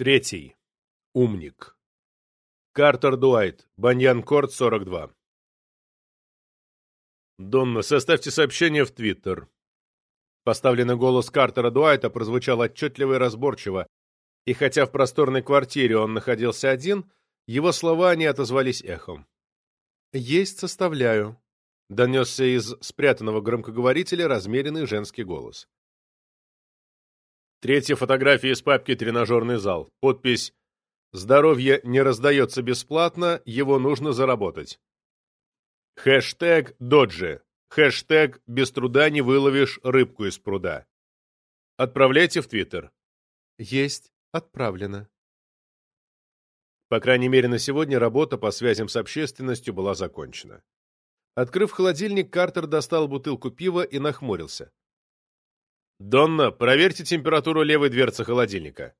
Третий. Умник. Картер Дуайт. Баньян-Корт, 42. «Донна, составьте сообщение в Твиттер». Поставленный голос Картера Дуайта прозвучал отчетливо и разборчиво, и хотя в просторной квартире он находился один, его слова не отозвались эхом. «Есть составляю», — донесся из спрятанного громкоговорителя размеренный женский голос. Третья фотография из папки «Тренажерный зал». Подпись «Здоровье не раздается бесплатно, его нужно заработать». Хэштег «Доджи». Хэштег «Без труда не выловишь рыбку из пруда». Отправляйте в Твиттер. Есть. Отправлено. По крайней мере, на сегодня работа по связям с общественностью была закончена. Открыв холодильник, Картер достал бутылку пива и нахмурился. «Донна, проверьте температуру левой дверцы холодильника».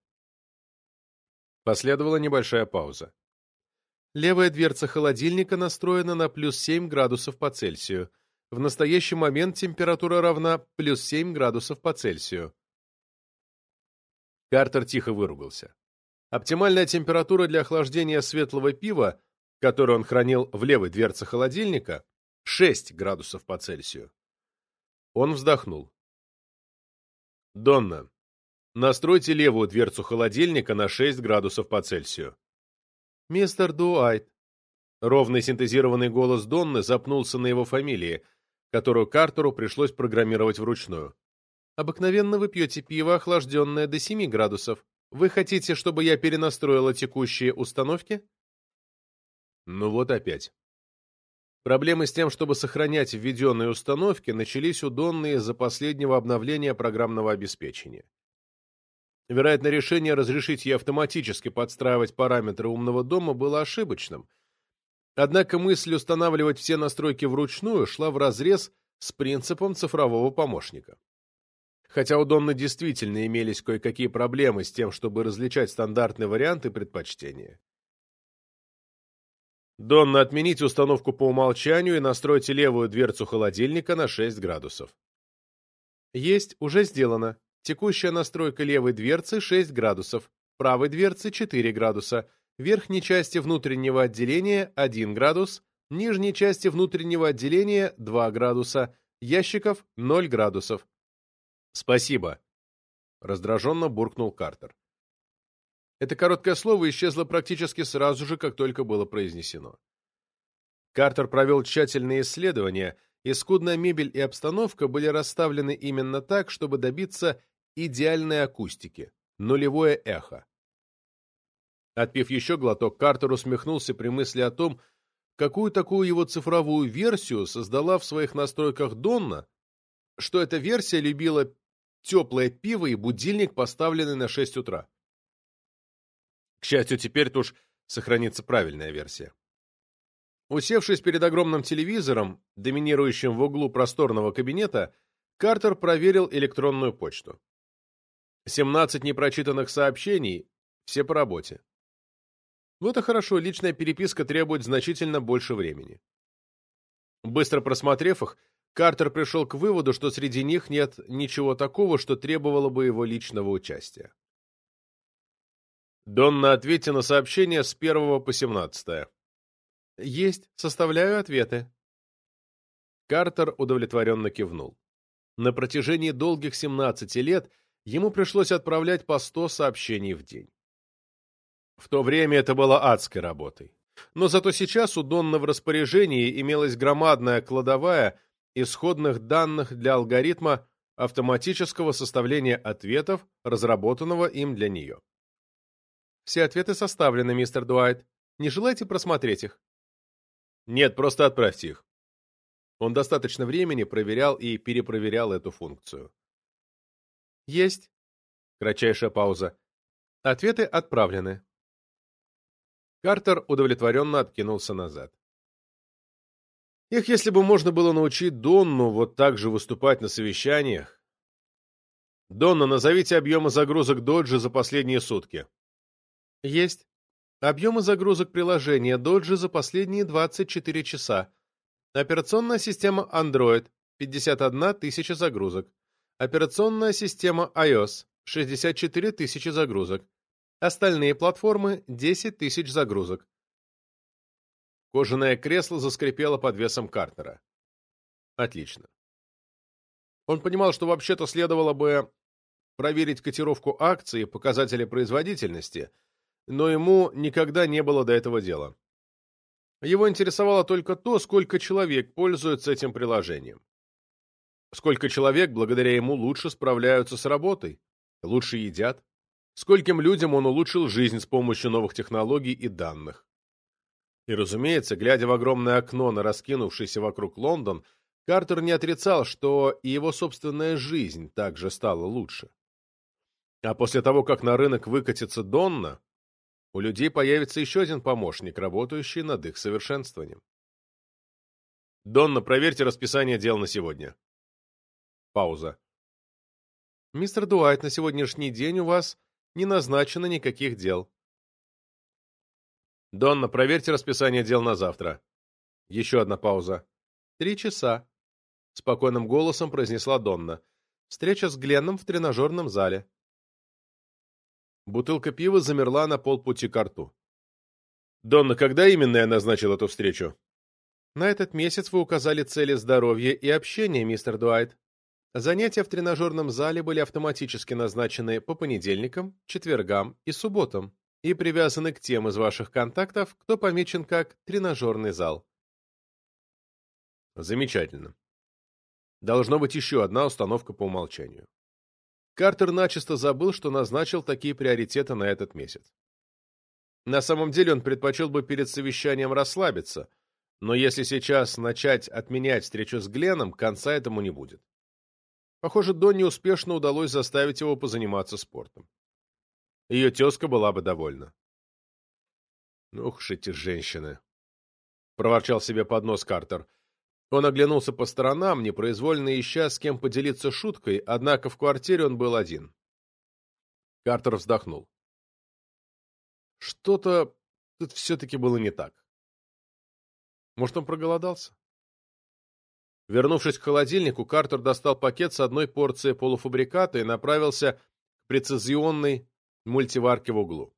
Последовала небольшая пауза. Левая дверца холодильника настроена на плюс 7 градусов по Цельсию. В настоящий момент температура равна плюс 7 градусов по Цельсию. Картер тихо выругался. Оптимальная температура для охлаждения светлого пива, которое он хранил в левой дверце холодильника, 6 градусов по Цельсию. Он вздохнул. «Донна, настройте левую дверцу холодильника на 6 градусов по Цельсию». «Мистер Дуайт». Ровный синтезированный голос Донны запнулся на его фамилии, которую Картеру пришлось программировать вручную. Обыкновенно вы пьете пиво, охлажденное до 7 градусов. Вы хотите, чтобы я перенастроила текущие установки? Ну вот опять. Проблемы с тем, чтобы сохранять введенные установки, начались у Донны из-за последнего обновления программного обеспечения. Вероятно, решение разрешить ей автоматически подстраивать параметры умного дома было ошибочным. Однако мысль устанавливать все настройки вручную шла вразрез с принципом цифрового помощника. Хотя у Донны действительно имелись кое-какие проблемы с тем, чтобы различать стандартные варианты предпочтения. Донна, отмените установку по умолчанию и настройте левую дверцу холодильника на 6 градусов. Есть, уже сделано. Текущая настройка левой дверцы 6 градусов, правой дверцы 4 градуса, верхней части внутреннего отделения 1 градус, нижней части внутреннего отделения 2 градуса, ящиков 0 градусов. «Спасибо», — раздраженно буркнул Картер. Это короткое слово исчезло практически сразу же, как только было произнесено. Картер провел тщательные исследования, и скудная мебель и обстановка были расставлены именно так, чтобы добиться идеальной акустики, нулевое эхо. Отпив еще глоток, Картер усмехнулся при мысли о том, какую такую его цифровую версию создала в своих настройках Донна, что эта версия любила теплое пиво и будильник, поставленный на 6 утра. К счастью, теперь-то уж сохранится правильная версия. Усевшись перед огромным телевизором, доминирующим в углу просторного кабинета, Картер проверил электронную почту. 17 непрочитанных сообщений, все по работе. Вот и хорошо, личная переписка требует значительно больше времени. Быстро просмотрев их, Картер пришел к выводу, что среди них нет ничего такого, что требовало бы его личного участия. Донна, ответьте на сообщение с 1 по 17. Есть, составляю ответы. Картер удовлетворенно кивнул. На протяжении долгих 17 лет ему пришлось отправлять по 100 сообщений в день. В то время это было адской работой. Но зато сейчас у Донна в распоряжении имелась громадная кладовая исходных данных для алгоритма автоматического составления ответов, разработанного им для нее. Все ответы составлены, мистер Дуайт. Не желаете просмотреть их? Нет, просто отправьте их. Он достаточно времени проверял и перепроверял эту функцию. Есть. Кратчайшая пауза. Ответы отправлены. Картер удовлетворенно откинулся назад. Их, если бы можно было научить Донну вот так же выступать на совещаниях. Донна, назовите объемы загрузок Доджи за последние сутки. Есть. Объемы загрузок приложения Доджи за последние 24 часа. Операционная система Android – 51 тысяча загрузок. Операционная система iOS – 64 тысячи загрузок. Остальные платформы – 10 тысяч загрузок. Кожаное кресло заскрипело под весом Картера. Отлично. Он понимал, что вообще-то следовало бы проверить котировку акций и показатели производительности, но ему никогда не было до этого дела. Его интересовало только то, сколько человек пользуются этим приложением. Сколько человек, благодаря ему, лучше справляются с работой, лучше едят. Скольким людям он улучшил жизнь с помощью новых технологий и данных. И, разумеется, глядя в огромное окно на раскинувшийся вокруг Лондон, Картер не отрицал, что и его собственная жизнь также стала лучше. А после того, как на рынок выкатится Донна, у людей появится еще один помощник, работающий над их совершенствованием. «Донна, проверьте расписание дел на сегодня». Пауза. «Мистер Дуайт, на сегодняшний день у вас не назначено никаких дел». «Донна, проверьте расписание дел на завтра». Еще одна пауза. «Три часа», — спокойным голосом произнесла Донна. «Встреча с Гленном в тренажерном зале». Бутылка пива замерла на полпути к рту. «Донна, когда именно я назначил эту встречу?» «На этот месяц вы указали цели здоровья и общения, мистер Дуайт. Занятия в тренажерном зале были автоматически назначены по понедельникам, четвергам и субботам и привязаны к тем из ваших контактов, кто помечен как тренажерный зал». «Замечательно. Должно быть еще одна установка по умолчанию. Картер начисто забыл, что назначил такие приоритеты на этот месяц. На самом деле он предпочел бы перед совещанием расслабиться, но если сейчас начать отменять встречу с Гленом, конца этому не будет. Похоже, Донни успешно удалось заставить его позаниматься спортом. Ее тезка была бы довольна. «Ух уж эти женщины!» — проворчал себе под нос Картер — он оглянулся по сторонам, непроизвольно ища, с кем поделиться шуткой, однако в квартире он был один. Картер вздохнул. Что-то тут все-таки было не так. Может, он проголодался? Вернувшись к холодильнику, Картер достал пакет с одной порцией полуфабриката и направился к прецизионной мультиварке в углу.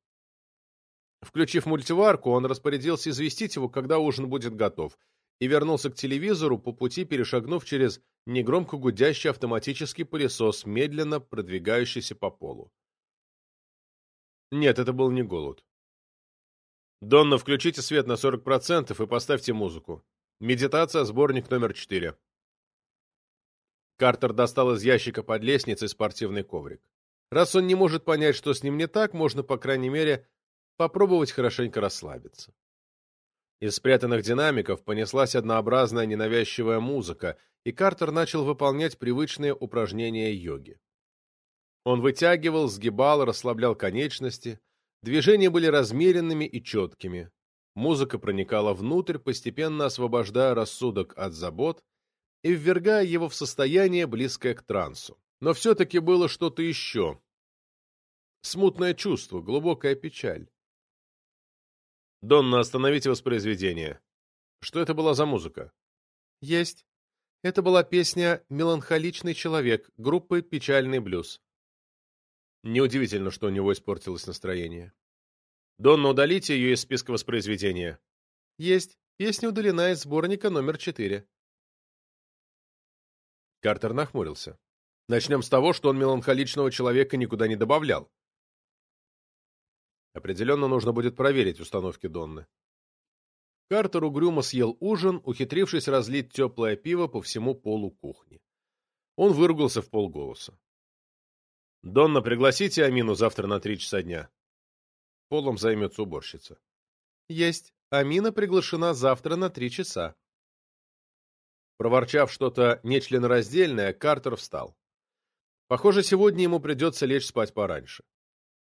Включив мультиварку, он распорядился известить его, когда ужин будет готов — и вернулся к телевизору, по пути перешагнув через негромко гудящий автоматический пылесос, медленно продвигающийся по полу. Нет, это был не голод. «Донна, включите свет на 40% и поставьте музыку. Медитация, сборник номер 4». Картер достал из ящика под лестницей спортивный коврик. Раз он не может понять, что с ним не так, можно, по крайней мере, попробовать хорошенько расслабиться. Из спрятанных динамиков понеслась однообразная ненавязчивая музыка, и Картер начал выполнять привычные упражнения йоги. Он вытягивал, сгибал, расслаблял конечности. Движения были размеренными и четкими. Музыка проникала внутрь, постепенно освобождая рассудок от забот и ввергая его в состояние, близкое к трансу. Но все-таки было что-то еще. Смутное чувство, глубокая печаль. «Донна, остановите воспроизведение. Что это была за музыка?» «Есть. Это была песня «Меланхоличный человек» группы «Печальный блюз». Неудивительно, что у него испортилось настроение. «Донна, удалите ее из списка воспроизведения». «Есть. Песня удалена из сборника номер четыре». Картер нахмурился. Начнем с того, что он меланхоличного человека никуда не добавлял. Определенно нужно будет проверить установки Донны. Картер угрюмо съел ужин, ухитрившись разлить теплое пиво по всему полу кухни. Он выругался в полголоса. «Донна, пригласите Амину завтра на три часа дня. Полом займется уборщица». «Есть. Амина приглашена завтра на три часа». Проворчав что-то нечленораздельное, Картер встал. Похоже, сегодня ему придется лечь спать пораньше.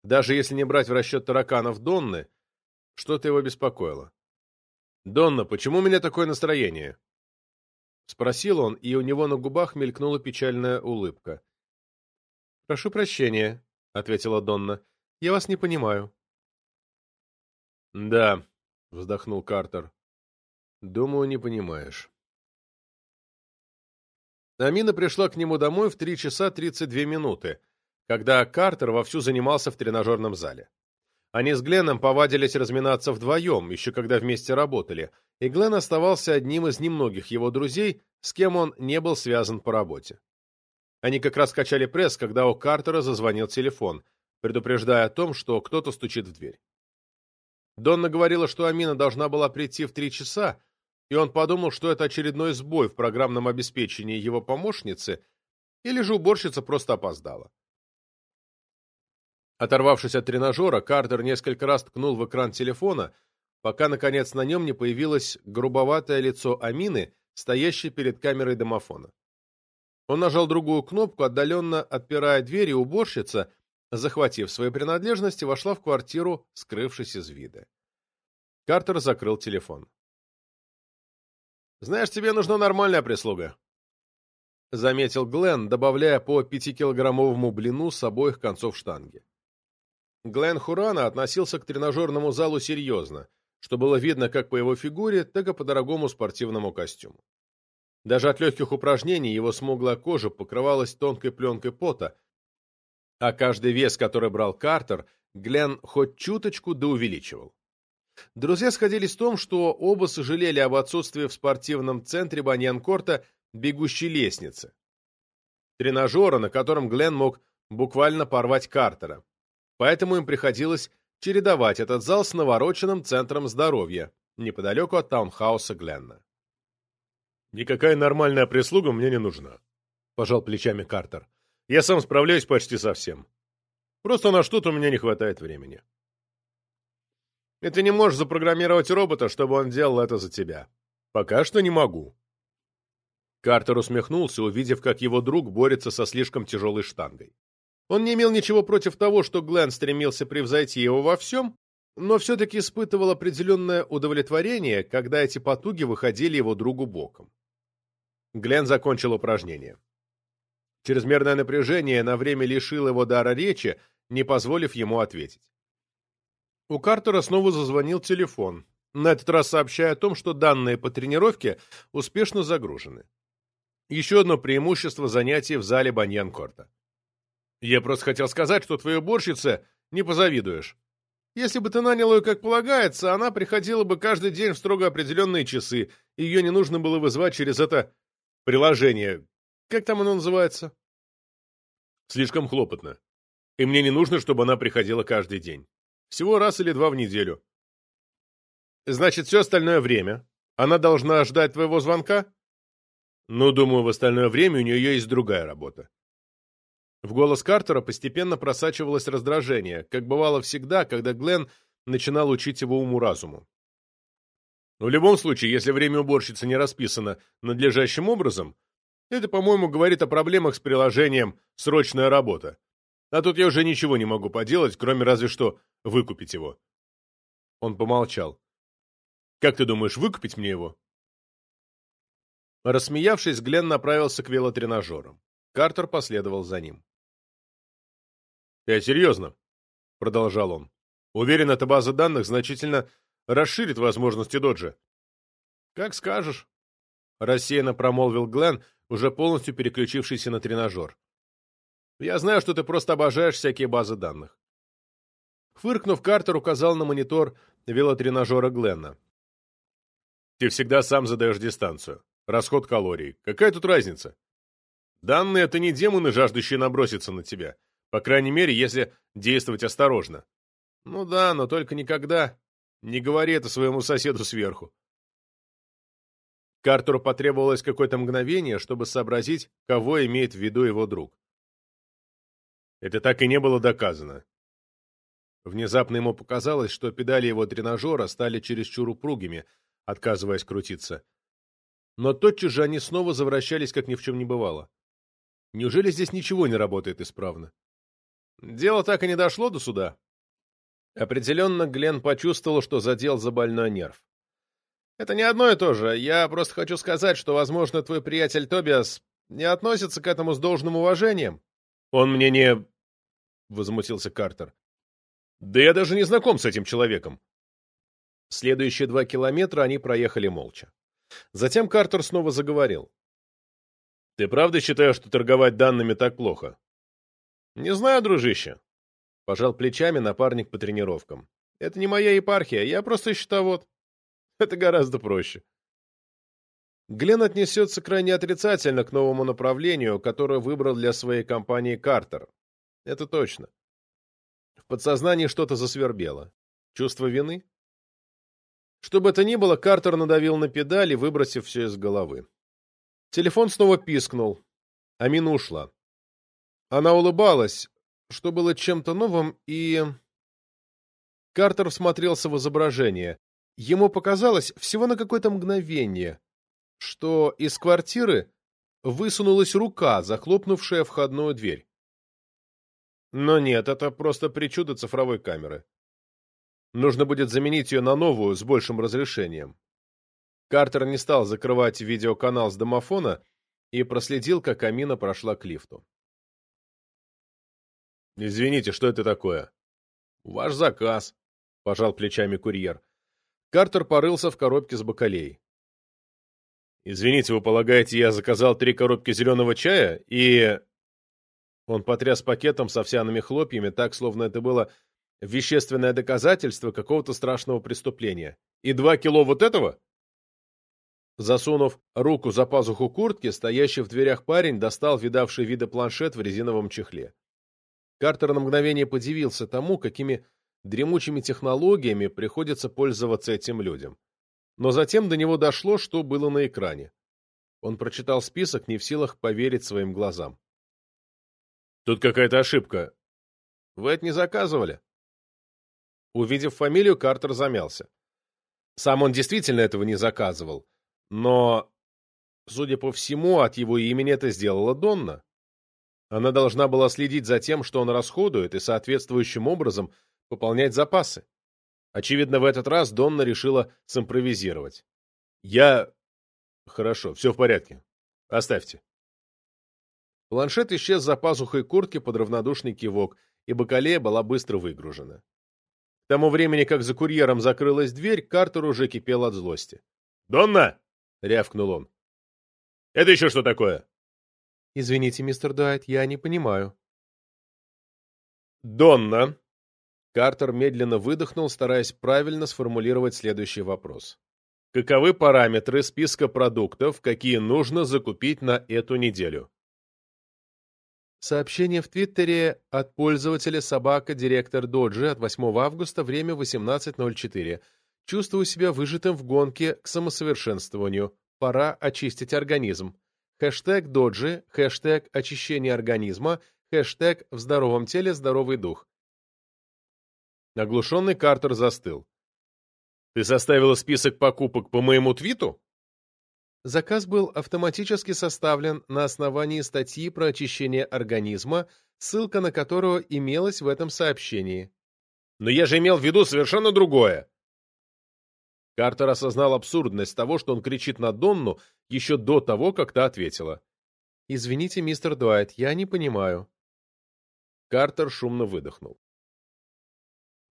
Даже если не брать в расчет тараканов Донны, что-то его беспокоило. «Донна, почему у меня такое настроение?» Спросил он, и у него на губах мелькнула печальная улыбка. «Прошу прощения», — ответила Донна. «Я вас не понимаю». «Да», — вздохнул Картер. «Думаю, не понимаешь». Амина пришла к нему домой в три часа тридцать две минуты, когда Картер вовсю занимался в тренажерном зале. Они с Гленном повадились разминаться вдвоем, еще когда вместе работали, и Гленн оставался одним из немногих его друзей, с кем он не был связан по работе. Они как раз качали пресс, когда у Картера зазвонил телефон, предупреждая о том, что кто-то стучит в дверь. Донна говорила, что Амина должна была прийти в три часа, и он подумал, что это очередной сбой в программном обеспечении его помощницы, или же уборщица просто опоздала. Оторвавшись от тренажера, Картер несколько раз ткнул в экран телефона, пока, наконец, на нем не появилось грубоватое лицо Амины, стоящей перед камерой домофона. Он нажал другую кнопку, отдаленно отпирая дверь, и уборщица, захватив свои принадлежности, вошла в квартиру, скрывшись из вида. Картер закрыл телефон. «Знаешь, тебе нужна нормальная прислуга», — заметил Глен, добавляя по пятикилограммовому блину с обоих концов штанги. Глен Хурана относился к тренажерному залу серьезно, что было видно как по его фигуре, так и по дорогому спортивному костюму. Даже от легких упражнений его смуглая кожа покрывалась тонкой пленкой пота, а каждый вес, который брал Картер, Глен хоть чуточку да увеличивал. Друзья сходились в том, что оба сожалели об отсутствии в спортивном центре Баньянкорта бегущей лестницы. Тренажера, на котором Глен мог буквально порвать Картера поэтому им приходилось чередовать этот зал с навороченным центром здоровья, неподалеку от таунхауса Гленна. «Никакая нормальная прислуга мне не нужна», — пожал плечами Картер. «Я сам справляюсь почти со всем. Просто на что-то у меня не хватает времени». «И ты не можешь запрограммировать робота, чтобы он делал это за тебя?» «Пока что не могу». Картер усмехнулся, увидев, как его друг борется со слишком тяжелой штангой. Он не имел ничего против того, что Глен стремился превзойти его во всем, но все-таки испытывал определенное удовлетворение, когда эти потуги выходили его другу боком. Глен закончил упражнение. Чрезмерное напряжение на время лишило его дара речи, не позволив ему ответить. У Картера снова зазвонил телефон, на этот раз сообщая о том, что данные по тренировке успешно загружены. Еще одно преимущество занятий в зале Баньян-Корта. Я просто хотел сказать, что твоей уборщице не позавидуешь. Если бы ты нанял ее как полагается, она приходила бы каждый день в строго определенные часы, и ее не нужно было вызвать через это приложение. Как там оно называется? Слишком хлопотно. И мне не нужно, чтобы она приходила каждый день. Всего раз или два в неделю. Значит, все остальное время она должна ждать твоего звонка? Ну, думаю, в остальное время у нее есть другая работа. В голос Картера постепенно просачивалось раздражение, как бывало всегда, когда Глен начинал учить его уму-разуму. В любом случае, если время уборщицы не расписано надлежащим образом, это, по-моему, говорит о проблемах с приложением «Срочная работа». А тут я уже ничего не могу поделать, кроме разве что выкупить его. Он помолчал. «Как ты думаешь, выкупить мне его?» Рассмеявшись, Глен направился к велотренажерам. Картер последовал за ним. «Я серьезно», — продолжал он. «Уверен, эта база данных значительно расширит возможности доджа». «Как скажешь», — рассеянно промолвил Глен, уже полностью переключившийся на тренажер. «Я знаю, что ты просто обожаешь всякие базы данных». Фыркнув, Картер указал на монитор велотренажера Гленна. «Ты всегда сам задаешь дистанцию. Расход калорий. Какая тут разница? Данные — это не демоны, жаждущие наброситься на тебя. По крайней мере, если действовать осторожно. Ну да, но только никогда не говори это своему соседу сверху. Картеру потребовалось какое-то мгновение, чтобы сообразить, кого имеет в виду его друг. Это так и не было доказано. Внезапно ему показалось, что педали его тренажера стали чересчур упругими, отказываясь крутиться. Но тотчас же они снова завращались, как ни в чем не бывало. Неужели здесь ничего не работает исправно? Дело так и не дошло до суда. Определенно, Глен почувствовал, что задел за больной нерв. Это не одно и то же. Я просто хочу сказать, что, возможно, твой приятель Тобиас не относится к этому с должным уважением. Он мне не... — возмутился Картер. Да я даже не знаком с этим человеком. Следующие два километра они проехали молча. Затем Картер снова заговорил. «Ты правда считаешь, что торговать данными так плохо?» «Не знаю, дружище. Пожал плечами напарник по тренировкам. Это не моя епархия, я просто счетовод. Это гораздо проще. Глен отнесется крайне отрицательно к новому направлению, которое выбрал для своей компании Картер. Это точно. В подсознании что-то засвербело. Чувство вины? Что бы это ни было, Картер надавил на педали, выбросив все из головы. Телефон снова пискнул. Амина ушла. Она улыбалась, что было чем-то новым, и... Картер всмотрелся в изображение. Ему показалось всего на какое-то мгновение, что из квартиры высунулась рука, захлопнувшая входную дверь. Но нет, это просто причуда цифровой камеры. Нужно будет заменить ее на новую с большим разрешением. Картер не стал закрывать видеоканал с домофона и проследил, как Амина прошла к лифту. «Извините, что это такое?» «Ваш заказ», — пожал плечами курьер. Картер порылся в коробке с бакалеей. «Извините, вы полагаете, я заказал три коробки зеленого чая и...» Он потряс пакетом с овсяными хлопьями так, словно это было вещественное доказательство какого-то страшного преступления. «И два кило вот этого?» Засунув руку за пазуху куртки, стоящий в дверях парень достал видавший виды планшет в резиновом чехле. Картер на мгновение подивился тому, какими дремучими технологиями приходится пользоваться этим людям. Но затем до него дошло, что было на экране. Он прочитал список, не в силах поверить своим глазам. «Тут какая-то ошибка. Вы это не заказывали?» Увидев фамилию, Картер замялся. Сам он действительно этого не заказывал, но, судя по всему, от его имени это сделала Донна. Она должна была следить за тем, что он расходует, и соответствующим образом пополнять запасы. Очевидно, в этот раз Донна решила симпровизировать. Я... Хорошо, все в порядке. Оставьте. Планшет исчез за пазухой куртки под равнодушный кивок, и бакалея была быстро выгружена. К тому времени, как за курьером закрылась дверь, Картер уже кипел от злости. «Донна!» — рявкнул он. «Это еще что такое?» «Извините, мистер Дуайт, я не понимаю». «Донна!» Картер медленно выдохнул, стараясь правильно сформулировать следующий вопрос. Каковы параметры списка продуктов, какие нужно закупить на эту неделю? Сообщение в Твиттере от пользователя собака директор Доджи от 8 августа, время 18.04. Чувствую себя выжатым в гонке к самосовершенствованию. Пора очистить организм. Хэштег Доджи, хэштег очищение организма, хэштег в здоровом теле здоровый дух. Оглушенный Картер застыл. «Ты составила список покупок по моему твиту?» Заказ был автоматически составлен на основании статьи про очищение организма, ссылка на которую имелась в этом сообщении. «Но я же имел в виду совершенно другое!» Картер осознал абсурдность того, что он кричит на Донну еще до того, как та ответила. «Извините, мистер Дуайт, я не понимаю». Картер шумно выдохнул.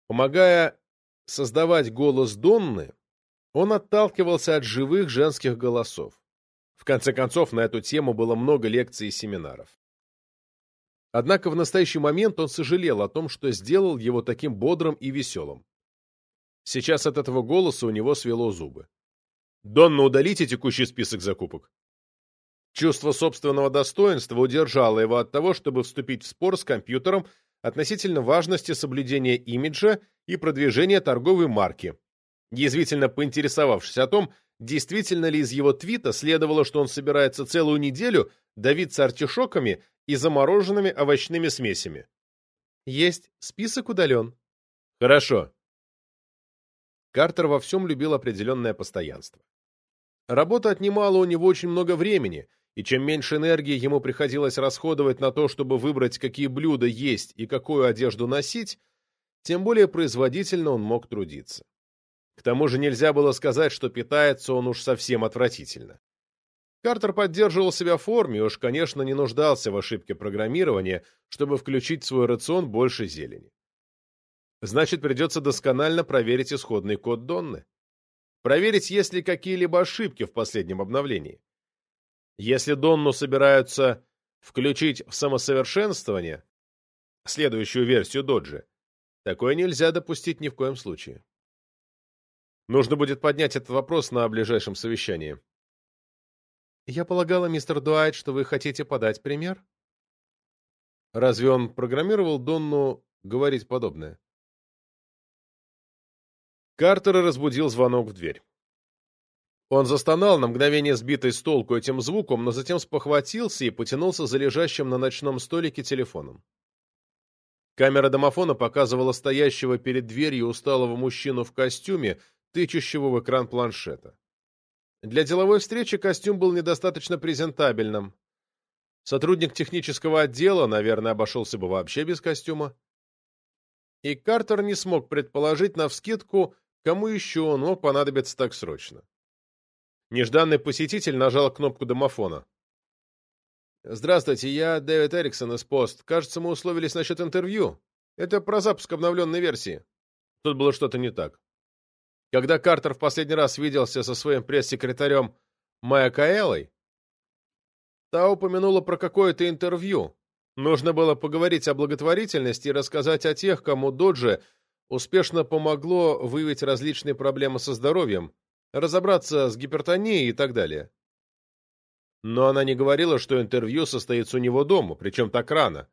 Помогая создавать голос Донны, он отталкивался от живых женских голосов. В конце концов, на эту тему было много лекций и семинаров. Однако в настоящий момент он сожалел о том, что сделал его таким бодрым и веселым. Сейчас от этого голоса у него свело зубы. «Донна, удалите текущий список закупок». Чувство собственного достоинства удержало его от того, чтобы вступить в спор с компьютером относительно важности соблюдения имиджа и продвижения торговой марки, язвительно поинтересовавшись о том, действительно ли из его твита следовало, что он собирается целую неделю давиться артишоками и замороженными овощными смесями. Есть, список удален. Хорошо. Картер во всем любил определенное постоянство. Работа отнимала у него очень много времени, и чем меньше энергии ему приходилось расходовать на то, чтобы выбрать, какие блюда есть и какую одежду носить, тем более производительно он мог трудиться. К тому же нельзя было сказать, что питается он уж совсем отвратительно. Картер поддерживал себя в форме и уж, конечно, не нуждался в ошибке программирования, чтобы включить в свой рацион больше зелени. Значит, придется досконально проверить исходный код Донны. Проверить, есть ли какие-либо ошибки в последнем обновлении. Если Донну собираются включить в самосовершенствование, следующую версию доджи. Такое нельзя допустить ни в коем случае. Нужно будет поднять этот вопрос на ближайшем совещании. Я полагала, мистер Дуайт, что вы хотите подать пример? Разве он программировал Донну говорить подобное? Картера разбудил звонок в дверь. Он застонал, на мгновение сбитый с толку этим звуком, но затем спохватился и потянулся за лежащим на ночном столике телефоном. Камера домофона показывала стоящего перед дверью усталого мужчину в костюме, тычущего в экран планшета. Для деловой встречи костюм был недостаточно презентабельным. Сотрудник технического отдела, наверное, обошелся бы вообще без костюма. И Картер не смог предположить навскидку, кому еще он мог понадобиться так срочно. Нежданный посетитель нажал кнопку домофона. «Здравствуйте, я Дэвид Эриксон из Пост. Кажется, мы условились насчет интервью. Это про запуск обновленной версии». Тут было что-то не так. Когда Картер в последний раз виделся со своим пресс-секретарем Майя Каэлой, та упомянула про какое-то интервью. Нужно было поговорить о благотворительности и рассказать о тех, кому Доджи успешно помогло выявить различные проблемы со здоровьем, разобраться с гипертонией и так далее. Но она не говорила, что интервью состоится у него дома, причем так рано.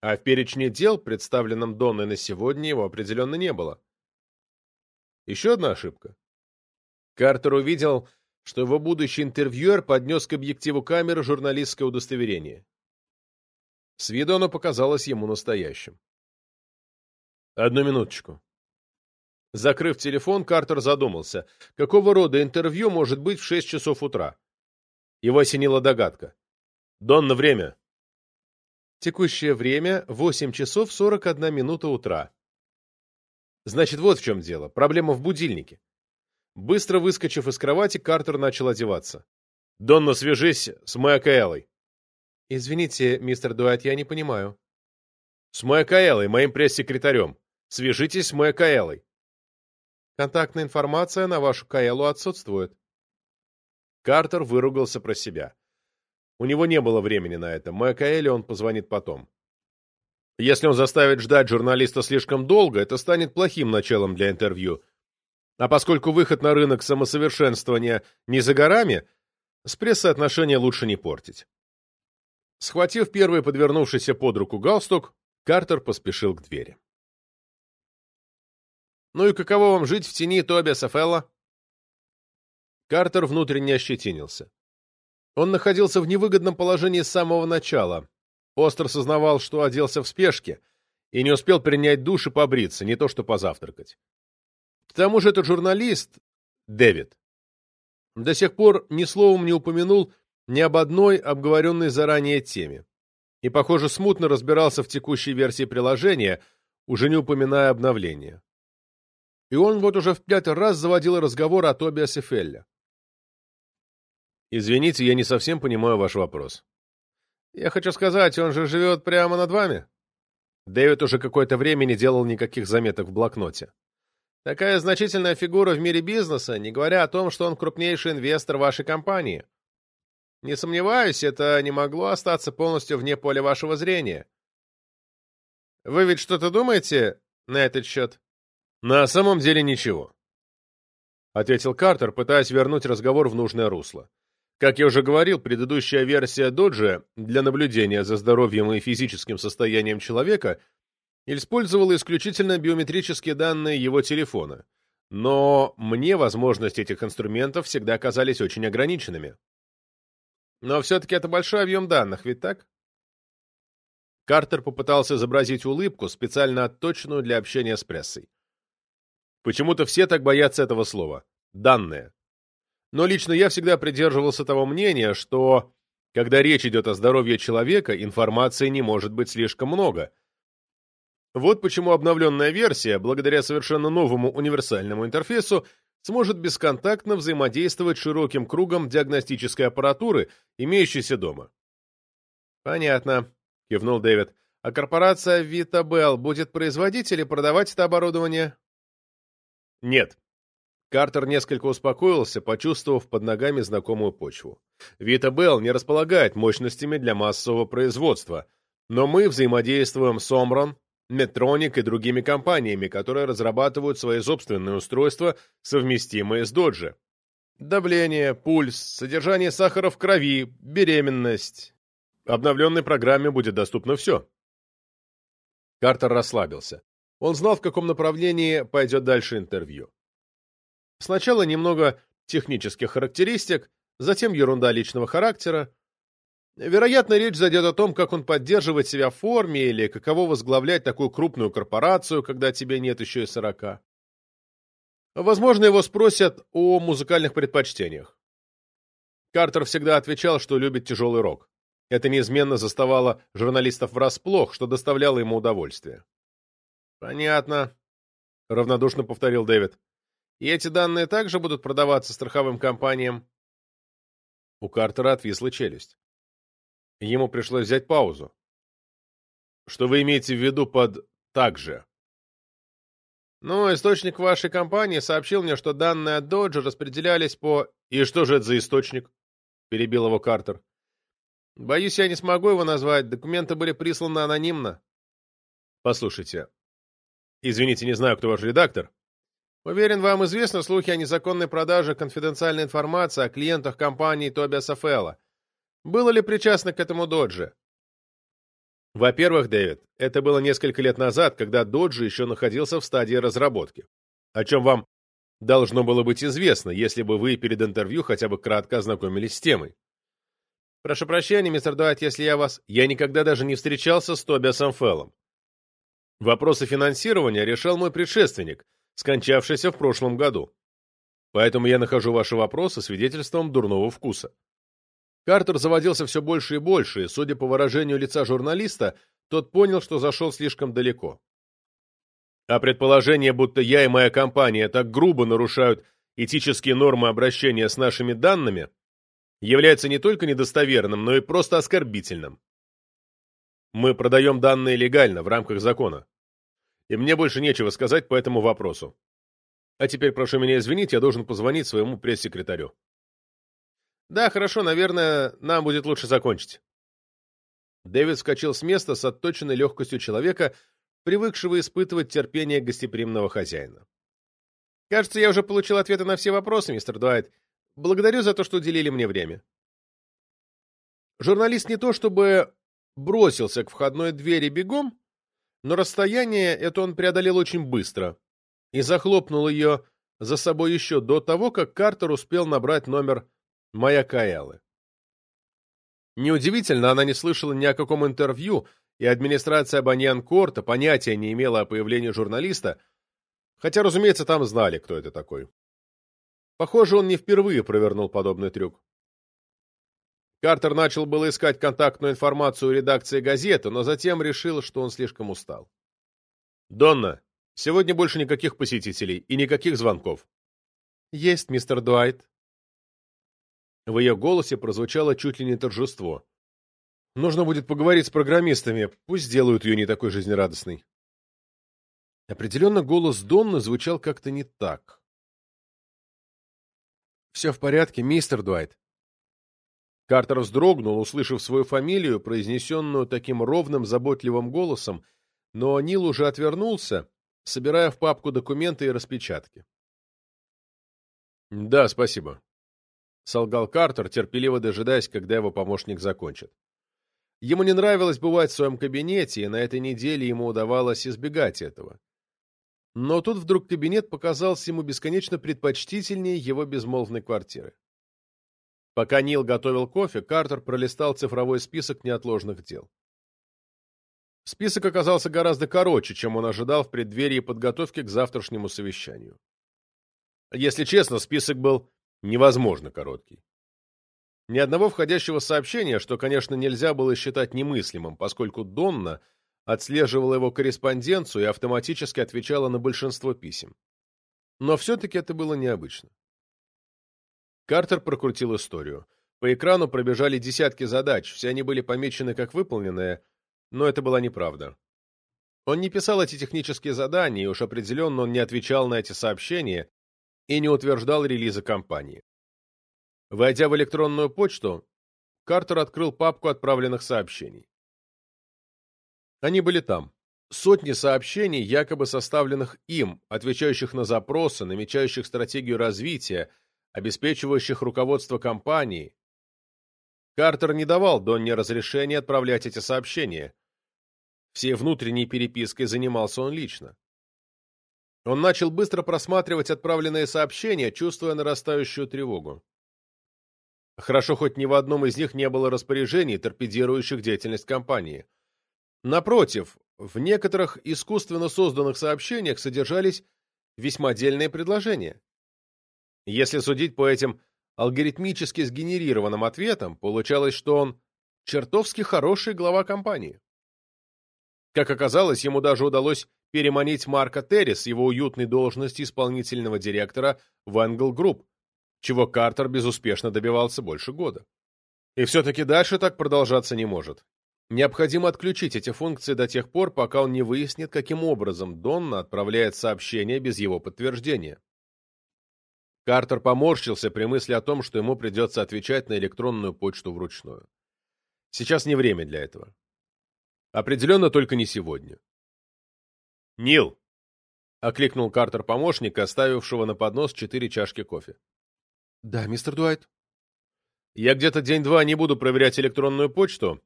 А в перечне дел, представленном Донной на сегодня, его определенно не было. Еще одна ошибка. Картер увидел, что его будущий интервьюер поднес к объективу камеры журналистское удостоверение. С виду оно показалось ему настоящим. Одну минуточку. Закрыв телефон, Картер задумался, какого рода интервью может быть в 6 часов утра. Его осенила догадка. «Донна, время!» Текущее время — 8 часов 41 минута утра. Значит, вот в чем дело. Проблема в будильнике. Быстро выскочив из кровати, Картер начал одеваться. «Донна, свяжись с Мэакаэлой». «Извините, мистер Дуайт, я не понимаю». «С Мэакаэлой, моим пресс-секретарем. Свяжитесь с Мэакаэлой». Контактная информация на вашу Каэлу отсутствует. Картер выругался про себя. У него не было времени на это. Мэй Каэле он позвонит потом. Если он заставит ждать журналиста слишком долго, это станет плохим началом для интервью. А поскольку выход на рынок самосовершенствования не за горами, с прессой отношения лучше не портить. Схватив первый подвернувшийся под руку галстук, Картер поспешил к двери. Ну и каково вам жить в тени Тобиаса Фелла?» Картер внутренне ощетинился. Он находился в невыгодном положении с самого начала. Остер сознавал, что оделся в спешке, и не успел принять душ и побриться, не то что позавтракать. К тому же этот журналист, Дэвид, до сих пор ни словом не упомянул ни об одной обговоренной заранее теме. И, похоже, смутно разбирался в текущей версии приложения, уже не упоминая обновления. И он вот уже в пятый раз заводил разговор о Тобиасе Фелле. «Извините, я не совсем понимаю ваш вопрос». «Я хочу сказать, он же живет прямо над вами?» Дэвид уже какое-то время не делал никаких заметок в блокноте. «Такая значительная фигура в мире бизнеса, не говоря о том, что он крупнейший инвестор вашей компании. Не сомневаюсь, это не могло остаться полностью вне поля вашего зрения. Вы ведь что-то думаете на этот счет?» «На самом деле ничего», — ответил Картер, пытаясь вернуть разговор в нужное русло. Как я уже говорил, предыдущая версия Доджи для наблюдения за здоровьем и физическим состоянием человека использовала исключительно биометрические данные его телефона, но мне возможности этих инструментов всегда казались очень ограниченными. Но все-таки это большой объем данных, ведь так? Картер попытался изобразить улыбку, специально отточенную для общения с прессой. Почему-то все так боятся этого слова. Данные. Но лично я всегда придерживался того мнения, что, когда речь идет о здоровье человека, информации не может быть слишком много. Вот почему обновленная версия, благодаря совершенно новому универсальному интерфейсу, сможет бесконтактно взаимодействовать с широким кругом диагностической аппаратуры, имеющейся дома. «Понятно», — кивнул Дэвид. «А корпорация Vitabel будет производить или продавать это оборудование?» Нет. Картер несколько успокоился, почувствовав под ногами знакомую почву. Вита Белл не располагает мощностями для массового производства, Но мы взаимодействуем с Omron, Medtronic и другими компаниями, которые разрабатывают свои собственные устройства, совместимые с Dodge. Давление, пульс, содержание сахара в крови, беременность. Обновленной программе будет доступно все. Картер расслабился. Он знал, в каком направлении пойдет дальше интервью. Сначала немного технических характеристик, затем ерунда личного характера. Вероятно, речь зайдет о том, как он поддерживает себя в форме или каково возглавлять такую крупную корпорацию, когда тебе нет еще и сорока. Возможно, его спросят о музыкальных предпочтениях. Картер всегда отвечал, что любит тяжелый рок. Это неизменно заставало журналистов врасплох, что доставляло ему удовольствие. «Понятно», — равнодушно повторил Дэвид. «И эти данные также будут продаваться страховым компаниям?» У Картера отвисла челюсть. Ему пришлось взять паузу. «Что вы имеете в виду под «также»?» «Ну, источник вашей компании сообщил мне, что данные от Доджа распределялись по...» «И что же это за источник?» — перебил его Картер. «Боюсь, я не смогу его назвать. Документы были присланы анонимно». «Послушайте, Извините, не знаю, кто ваш редактор. Уверен, вам известны слухи о незаконной продаже конфиденциальной информации о клиентах компании Тобиаса Фелла. Было ли причастно к этому Доджи? Во-первых, Дэвид, это было несколько лет назад, когда Доджи еще находился в стадии разработки. О чем вам должно было быть известно, если бы вы перед интервью хотя бы кратко ознакомились с темой. Прошу прощения, мистер Дуайт, если я вас... Я никогда даже не встречался с Тобиасом Феллом. Вопросы финансирования решал мой предшественник, скончавшийся в прошлом году. Поэтому я нахожу ваши вопросы свидетельством дурного вкуса. Картер заводился все больше и больше, и, судя по выражению лица журналиста, тот понял, что зашел слишком далеко. А предположение, будто я и моя компания так грубо нарушают этические нормы обращения с нашими данными, является не только недостоверным, но и просто оскорбительным. Мы продаем данные легально, в рамках закона. И мне больше нечего сказать по этому вопросу. А теперь прошу меня извинить, я должен позвонить своему пресс-секретарю. Да, хорошо, наверное, нам будет лучше закончить. Дэвид вскочил с места с отточенной легкостью человека, привыкшего испытывать терпение гостеприимного хозяина. Кажется, я уже получил ответы на все вопросы, мистер Дуайт. Благодарю за то, что уделили мне время. Журналист не то чтобы бросился к входной двери бегом, но расстояние это он преодолел очень быстро и захлопнул ее за собой еще до того, как Картер успел набрать номер маяка Эллы. Неудивительно, она не слышала ни о каком интервью, и администрация Баньян-Корта понятия не имела о появлении журналиста, хотя, разумеется, там знали, кто это такой. Похоже, он не впервые провернул подобный трюк. Картер начал было искать контактную информацию редакции газеты, но затем решил, что он слишком устал. «Донна, сегодня больше никаких посетителей и никаких звонков». «Есть, мистер Дуайт». В ее голосе прозвучало чуть ли не торжество. «Нужно будет поговорить с программистами, пусть сделают ее не такой жизнерадостной». Определенно голос Донны звучал как-то не так. «Все в порядке, мистер Дуайт», Картер вздрогнул, услышав свою фамилию, произнесенную таким ровным, заботливым голосом, но Нил уже отвернулся, собирая в папку документы и распечатки. «Да, спасибо», — солгал Картер, терпеливо дожидаясь, когда его помощник закончит. Ему не нравилось бывать в своем кабинете, и на этой неделе ему удавалось избегать этого. Но тут вдруг кабинет показался ему бесконечно предпочтительнее его безмолвной квартиры. Пока Нил готовил кофе, Картер пролистал цифровой список неотложных дел. Список оказался гораздо короче, чем он ожидал в преддверии подготовки к завтрашнему совещанию. Если честно, список был невозможно короткий. Ни одного входящего сообщения, что, конечно, нельзя было считать немыслимым, поскольку Донна отслеживала его корреспонденцию и автоматически отвечала на большинство писем. Но все-таки это было необычно. Картер прокрутил историю. По экрану пробежали десятки задач, все они были помечены как выполненные, но это была неправда. Он не писал эти технические задания, и уж определенно он не отвечал на эти сообщения и не утверждал релизы компании. Войдя в электронную почту, Картер открыл папку отправленных сообщений. Они были там. Сотни сообщений, якобы составленных им, отвечающих на запросы, намечающих стратегию развития, обеспечивающих руководство компании. Картер не давал Донне разрешения отправлять эти сообщения. Всей внутренней перепиской занимался он лично. Он начал быстро просматривать отправленные сообщения, чувствуя нарастающую тревогу. Хорошо, хоть ни в одном из них не было распоряжений, торпедирующих деятельность компании. Напротив, в некоторых искусственно созданных сообщениях содержались весьма дельные предложения. Если судить по этим алгоритмически сгенерированным ответам, получалось, что он чертовски хороший глава компании. Как оказалось, ему даже удалось переманить Марка Терри с его уютной должности исполнительного директора в Engel Group, чего Картер безуспешно добивался больше года. И все-таки дальше так продолжаться не может. Необходимо отключить эти функции до тех пор, пока он не выяснит, каким образом Донна отправляет сообщение без его подтверждения. Картер поморщился при мысли о том, что ему придется отвечать на электронную почту вручную. Сейчас не время для этого. Определенно только не сегодня. «Нил!» — окликнул Картер помощника, оставившего на поднос четыре чашки кофе. «Да, мистер Дуайт?» «Я где-то день-два не буду проверять электронную почту.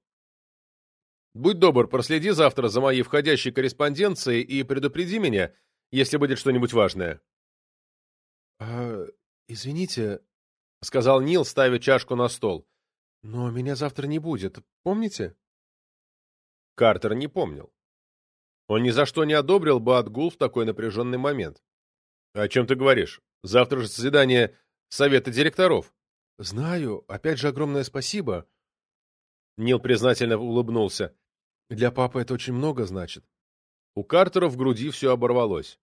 Будь добр, проследи завтра за моей входящей корреспонденцией и предупреди меня, если будет что-нибудь важное». «А, извините», — сказал Нил, ставя чашку на стол. «Но меня завтра не будет, помните?» Картер не помнил. Он ни за что не одобрил бы отгул в такой напряженный момент. «О чем ты говоришь? Завтра же заседание совета директоров». «Знаю. Опять же огромное спасибо». Нил признательно улыбнулся. «Для папы это очень много значит». У Картера в груди все оборвалось.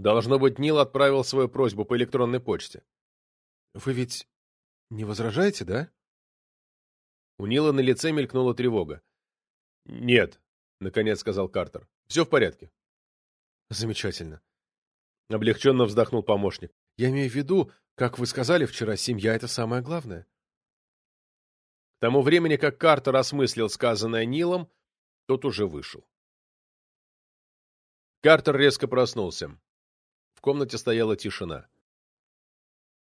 Должно быть, Нил отправил свою просьбу по электронной почте. «Вы ведь не возражаете, да?» У Нила на лице мелькнула тревога. «Нет», — наконец сказал Картер. «Все в порядке». «Замечательно». Облегченно вздохнул помощник. «Я имею в виду, как вы сказали вчера, семья — это самое главное». К тому времени, как Картер осмыслил сказанное Нилом, тот уже вышел. Картер резко проснулся. В комнате стояла тишина.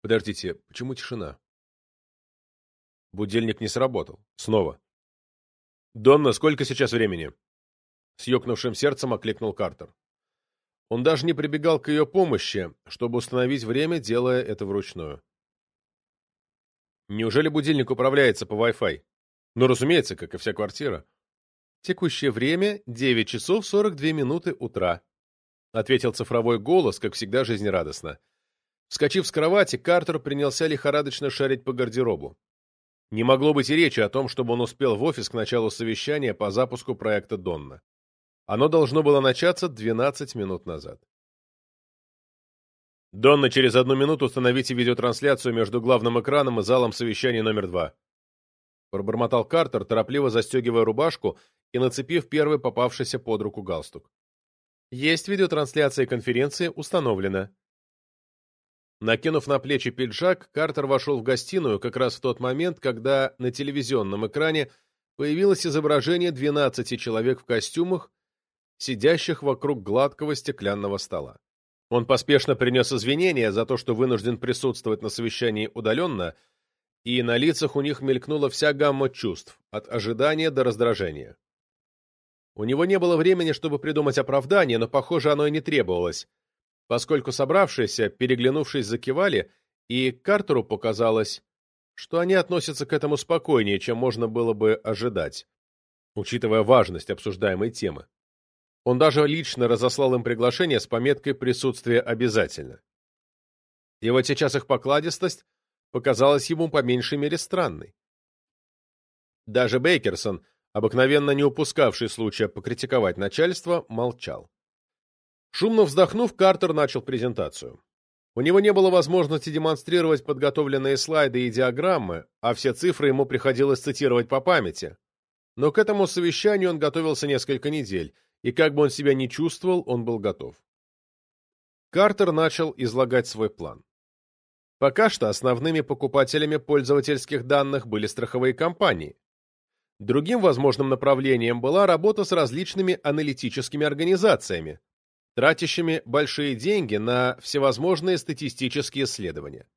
Подождите, почему тишина? Будильник не сработал. Снова. «Донна, сколько сейчас времени?» С ёкнувшим сердцем окликнул Картер. Он даже не прибегал к ее помощи, чтобы установить время, делая это вручную. Неужели будильник управляется по Wi-Fi? Ну, разумеется, как и вся квартира. Текущее время — 9 часов 42 минуты утра, — ответил цифровой голос, как всегда жизнерадостно. Вскочив с кровати, Картер принялся лихорадочно шарить по гардеробу. Не могло быть и речи о том, чтобы он успел в офис к началу совещания по запуску проекта «Донна». Оно должно было начаться 12 минут назад. «Донна, через одну минуту установите видеотрансляцию между главным экраном и залом совещаний номер два», пробормотал Картер, торопливо застегивая рубашку и нацепив первый попавшийся под руку галстук. «Есть видеотрансляция конференции, установлена». Накинув на плечи пиджак, Картер вошел в гостиную как раз в тот момент, когда на телевизионном экране появилось изображение 12 человек в костюмах, сидящих вокруг гладкого стеклянного стола. Он поспешно принес извинения за то, что вынужден присутствовать на совещании удаленно, и на лицах у них мелькнула вся гамма чувств, от ожидания до раздражения. У него не было времени, чтобы придумать оправдание, но, похоже, оно и не требовалось, поскольку собравшиеся, переглянувшись, закивали, и Картеру показалось, что они относятся к этому спокойнее, чем можно было бы ожидать, учитывая важность обсуждаемой темы. Он даже лично разослал им приглашение с пометкой «Присутствие обязательно». И вот сейчас их покладистость показалась ему по меньшей мере странной. Даже Бейкерсон, обыкновенно не упускавший случая покритиковать начальство, молчал. Шумно вздохнув, Картер начал презентацию. У него не было возможности демонстрировать подготовленные слайды и диаграммы, а все цифры ему приходилось цитировать по памяти. Но к этому совещанию он готовился несколько недель, и как бы он себя ни чувствовал, он был готов. Картер начал излагать свой план. Пока что основными покупателями пользовательских данных были страховые компании. Другим возможным направлением была работа с различными аналитическими организациями, тратящими большие деньги на всевозможные статистические исследования.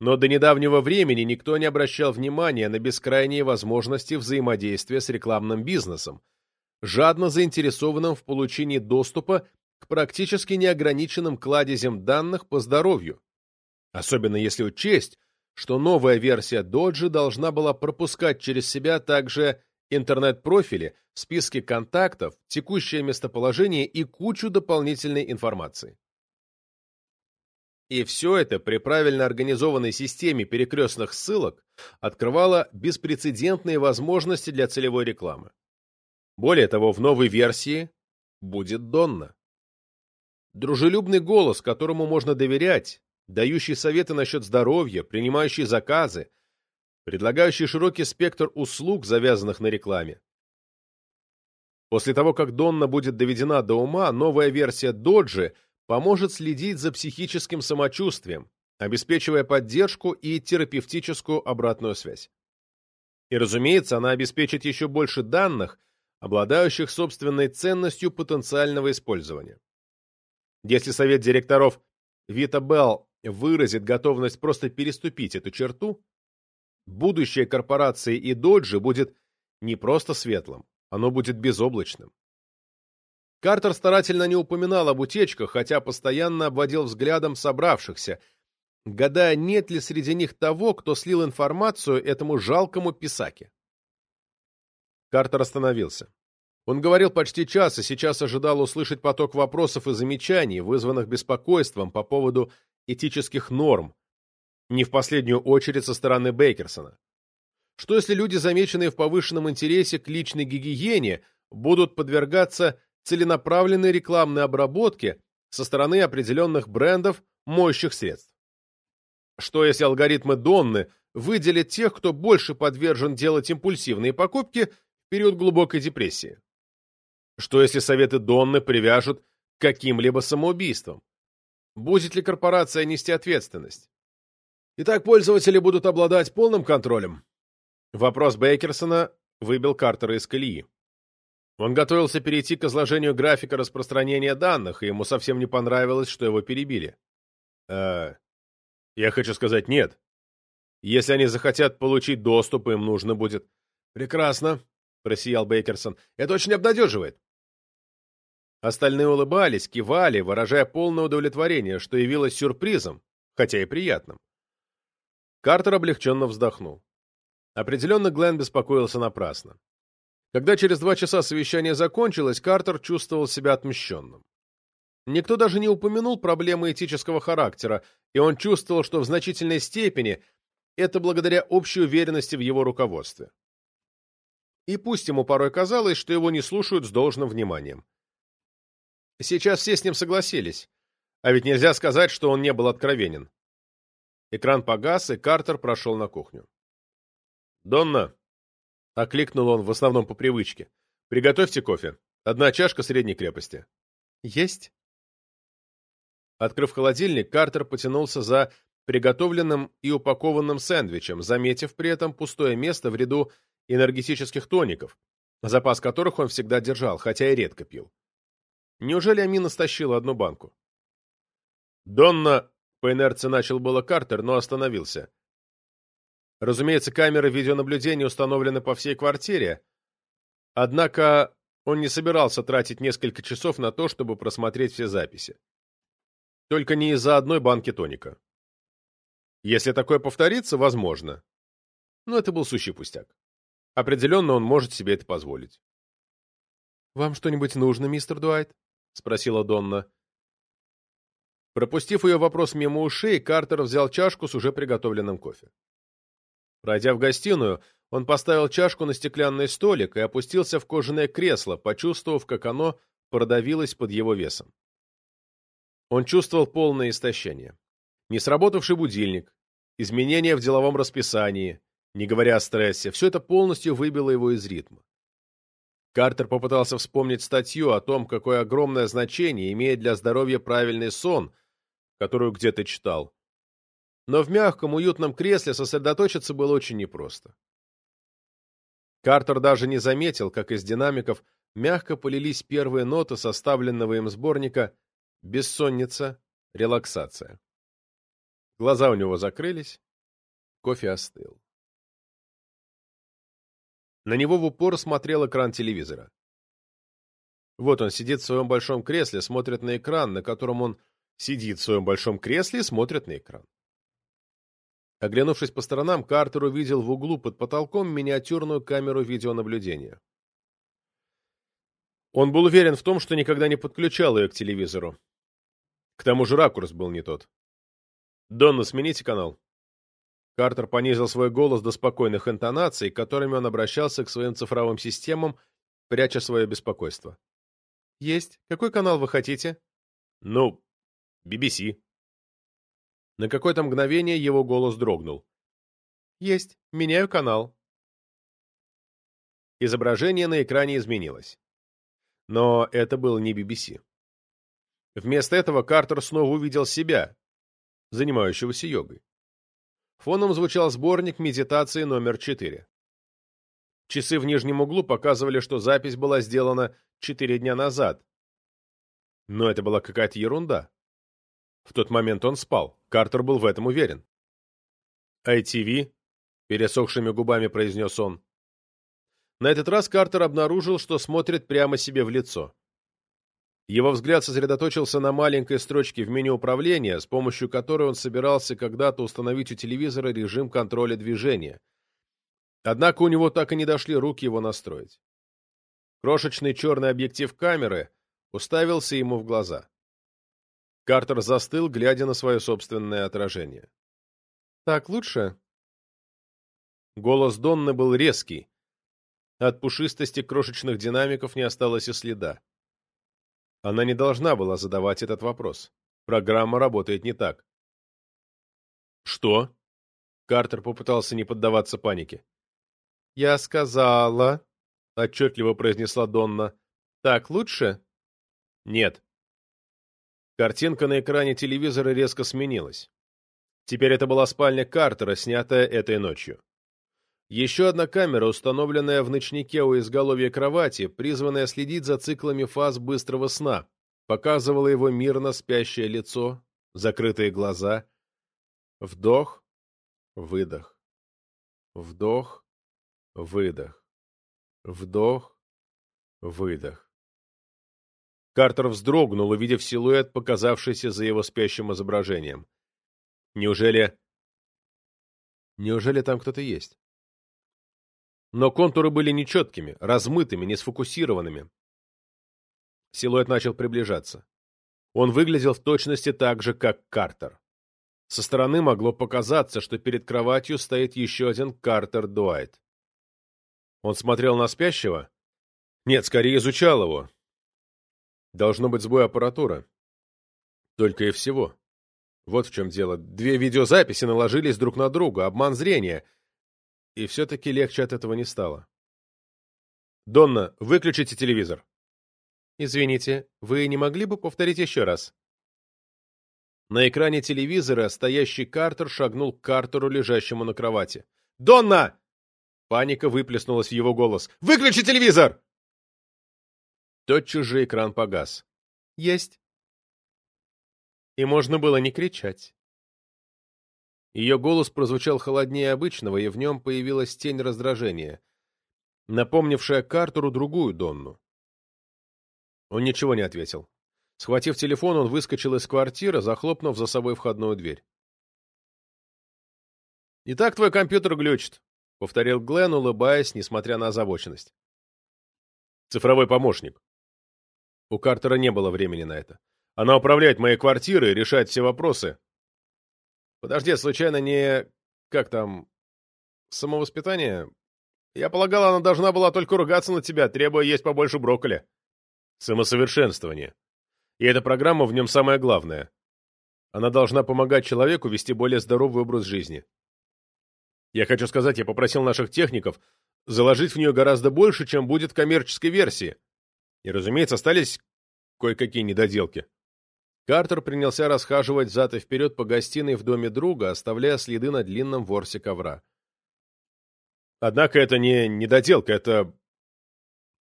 Но до недавнего времени никто не обращал внимания на бескрайние возможности взаимодействия с рекламным бизнесом, жадно заинтересованным в получении доступа к практически неограниченным кладезям данных по здоровью, особенно если учесть, что новая версия Доджи должна была пропускать через себя также интернет-профили, списки контактов, текущее местоположение и кучу дополнительной информации. И все это при правильно организованной системе перекрестных ссылок открывало беспрецедентные возможности для целевой рекламы. Более того, в новой версии будет Донна. Дружелюбный голос, которому можно доверять, дающий советы насчет здоровья, принимающий заказы, предлагающий широкий спектр услуг, завязанных на рекламе. После того, как Донна будет доведена до ума, новая версия Доджи поможет следить за психическим самочувствием, обеспечивая поддержку и терапевтическую обратную связь. И, разумеется, она обеспечит еще больше данных, обладающих собственной ценностью потенциального использования. Если совет директоров Вита Белл выразит готовность просто переступить эту черту, будущее корпорации и доджи будет не просто светлым, оно будет безоблачным. Картер старательно не упоминал об утечках, хотя постоянно обводил взглядом собравшихся, гадая, нет ли среди них того, кто слил информацию этому жалкому писаке. Картер остановился. Он говорил почти час и сейчас ожидал услышать поток вопросов и замечаний, вызванных беспокойством по поводу этических норм, не в последнюю очередь со стороны Бейкерсона. Что если люди, замеченные в повышенном интересе к личной гигиене, будут подвергаться целенаправленной рекламной обработке со стороны определенных брендов моющих средств? Что если алгоритмы Донны выделят тех, кто больше подвержен делать импульсивные покупки в период глубокой депрессии? Что если советы Донны привяжут к каким-либо самоубийствам? Будет ли корпорация нести ответственность? Итак, пользователи будут обладать полным контролем. Вопрос Бейкерсона выбил Картера из колеи. Он готовился перейти к изложению графика распространения данных, и ему совсем не понравилось, что его перебили. Э, я хочу сказать нет. Если они захотят получить доступ, им нужно будет... Прекрасно, просиял Бейкерсон. Это очень обнадеживает. Остальные улыбались, кивали, выражая полное удовлетворение, что явилось сюрпризом, хотя и приятным. Картер облегченно вздохнул. Определенно Глен беспокоился напрасно. Когда через два часа совещание закончилось, Картер чувствовал себя отмщенным. Никто даже не упомянул проблемы этического характера, и он чувствовал, что в значительной степени это благодаря общей уверенности в его руководстве. И пусть ему порой казалось, что его не слушают с должным вниманием. Сейчас все с ним согласились. А ведь нельзя сказать, что он не был откровенен. Экран погас, и Картер прошел на кухню. «Донна!» — окликнул он в основном по привычке. «Приготовьте кофе. Одна чашка средней крепости». «Есть». Открыв холодильник, Картер потянулся за приготовленным и упакованным сэндвичем, заметив при этом пустое место в ряду энергетических тоников, запас которых он всегда держал, хотя и редко пил. Неужели Амина стащила одну банку? Донна, по инерции начал было Картер, но остановился. Разумеется, камеры видеонаблюдения установлены по всей квартире, однако он не собирался тратить несколько часов на то, чтобы просмотреть все записи. Только не из-за одной банки тоника. Если такое повторится, возможно. Но это был сущий пустяк. Определенно он может себе это позволить. «Вам что-нибудь нужно, мистер Дуайт?» — спросила Донна. Пропустив ее вопрос мимо ушей, Картер взял чашку с уже приготовленным кофе. Пройдя в гостиную, он поставил чашку на стеклянный столик и опустился в кожаное кресло, почувствовав, как оно продавилось под его весом. Он чувствовал полное истощение. Не сработавший будильник, изменения в деловом расписании, не говоря о стрессе, все это полностью выбило его из ритма. Картер попытался вспомнить статью о том, какое огромное значение имеет для здоровья правильный сон, которую где-то читал. Но в мягком, уютном кресле сосредоточиться было очень непросто. Картер даже не заметил, как из динамиков мягко полились первые ноты составленного им сборника «Бессонница. Релаксация». Глаза у него закрылись, кофе остыл. На него в упор смотрел экран телевизора. Вот он сидит в своем большом кресле, смотрит на экран, на котором он сидит в своем большом кресле и смотрит на экран. Оглянувшись по сторонам, Картер увидел в углу под потолком миниатюрную камеру видеонаблюдения. Он был уверен в том, что никогда не подключал ее к телевизору. К тому же ракурс был не тот. «Донна, смените канал». Картер понизил свой голос до спокойных интонаций, которыми он обращался к своим цифровым системам, пряча свое беспокойство. «Есть. Какой канал вы хотите?» «Ну, BBC». На какое-то мгновение его голос дрогнул. «Есть. Меняю канал». Изображение на экране изменилось. Но это был не BBC. Вместо этого Картер снова увидел себя, занимающегося йогой. Фоном звучал сборник медитации номер 4. Часы в нижнем углу показывали, что запись была сделана 4 дня назад. Но это была какая-то ерунда. В тот момент он спал. Картер был в этом уверен. «ITV?» — пересохшими губами произнес он. На этот раз Картер обнаружил, что смотрит прямо себе в лицо. Его взгляд сосредоточился на маленькой строчке в меню управления, с помощью которой он собирался когда-то установить у телевизора режим контроля движения. Однако у него так и не дошли руки его настроить. Крошечный черный объектив камеры уставился ему в глаза. Картер застыл, глядя на свое собственное отражение. «Так лучше?» Голос Донны был резкий. От пушистости крошечных динамиков не осталось и следа. Она не должна была задавать этот вопрос. Программа работает не так. «Что?» Картер попытался не поддаваться панике. «Я сказала...» — отчетливо произнесла Донна. «Так лучше?» «Нет». Картинка на экране телевизора резко сменилась. Теперь это была спальня Картера, снятая этой ночью. Еще одна камера, установленная в ночнике у изголовья кровати, призванная следить за циклами фаз быстрого сна, показывала его мирно спящее лицо, закрытые глаза. Вдох, выдох. Вдох, выдох. Вдох, выдох. Картер вздрогнул, увидев силуэт, показавшийся за его спящим изображением. Неужели... Неужели там кто-то есть? Но контуры были нечеткими, размытыми, не сфокусированными. Силуэт начал приближаться. Он выглядел в точности так же, как Картер. Со стороны могло показаться, что перед кроватью стоит еще один Картер Дуайт. Он смотрел на спящего? Нет, скорее изучал его. Должно быть сбой аппаратуры. Только и всего. Вот в чем дело. Две видеозаписи наложились друг на друга, обман зрения — и все-таки легче от этого не стало. «Донна, выключите телевизор!» «Извините, вы не могли бы повторить еще раз?» На экране телевизора стоящий Картер шагнул к Картеру, лежащему на кровати. «Донна!» Паника выплеснулась в его голос. «Выключи телевизор!» Тотчас же экран погас. «Есть». И можно было не кричать. Ее голос прозвучал холоднее обычного, и в нем появилась тень раздражения, напомнившая Картеру другую Донну. Он ничего не ответил. Схватив телефон, он выскочил из квартиры, захлопнув за собой входную дверь. «Итак, твой компьютер глючит», — повторил Глен, улыбаясь, несмотря на озабоченность. «Цифровой помощник». У Картера не было времени на это. «Она управляет моей квартирой и решает все вопросы, Подожди, случайно не... Как там... Самовоспитание? Я полагал, она должна была только ругаться на тебя, требуя есть побольше брокколи. Самосовершенствование. И эта программа в нем самое главное. Она должна помогать человеку вести более здоровый образ жизни. Я хочу сказать, я попросил наших техников заложить в нее гораздо больше, чем будет в коммерческой версии. И, разумеется, остались кое-какие недоделки. Картер принялся расхаживать взад и вперед по гостиной в доме друга, оставляя следы на длинном ворсе ковра. Однако это не недоделка, это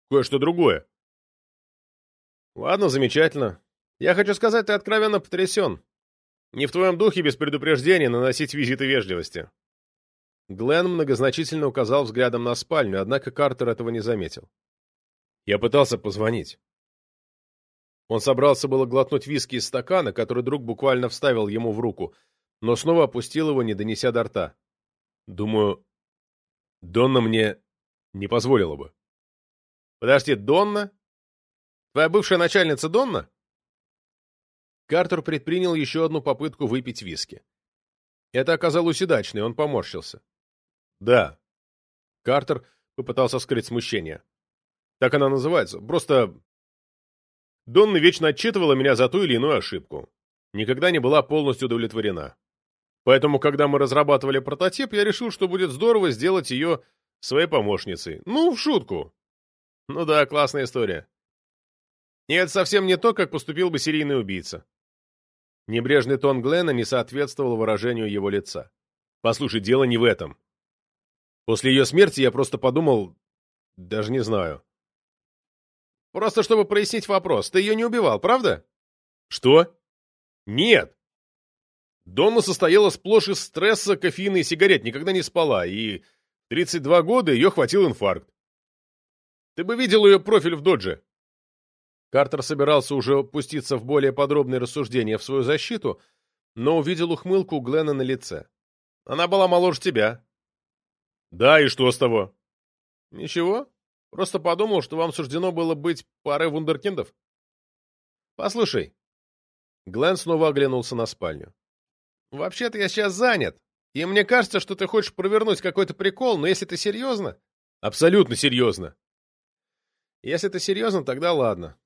кое-что другое. Ладно, замечательно. Я хочу сказать, ты откровенно потрясен. Не в твоем духе без предупреждения наносить визиты вежливости. Глен многозначительно указал взглядом на спальню, однако Картер этого не заметил. Я пытался позвонить. Он собрался было глотнуть виски из стакана, который друг буквально вставил ему в руку, но снова опустил его, не донеся до рта. Думаю, Донна мне не позволила бы. Подожди, Донна? Твоя бывшая начальница Донна? Картер предпринял еще одну попытку выпить виски. Это оказалось удачной, он поморщился. Да. Картер попытался скрыть смущение. Так она называется. Просто... Донна вечно отчитывала меня за ту или иную ошибку. Никогда не была полностью удовлетворена. Поэтому, когда мы разрабатывали прототип, я решил, что будет здорово сделать ее своей помощницей. Ну, в шутку. Ну да, классная история. И это совсем не то, как поступил бы серийный убийца. Небрежный тон Глена не соответствовал выражению его лица. Послушай, дело не в этом. После ее смерти я просто подумал... Даже не знаю. Просто чтобы прояснить вопрос. Ты ее не убивал, правда? Что? Нет. Донна состояла сплошь из стресса, кофеина и сигарет, никогда не спала, и в 32 года ее хватил инфаркт. Ты бы видел ее профиль в додже. Картер собирался уже пуститься в более подробные рассуждения в свою защиту, но увидел ухмылку Глена на лице. Она была моложе тебя. Да, и что с того? Ничего. Просто подумал, что вам суждено было быть парой вундеркиндов. Послушай. Глен снова оглянулся на спальню. «Вообще-то я сейчас занят, и мне кажется, что ты хочешь провернуть какой-то прикол, но если ты серьезно...» «Абсолютно серьезно!» «Если ты серьезно, тогда ладно.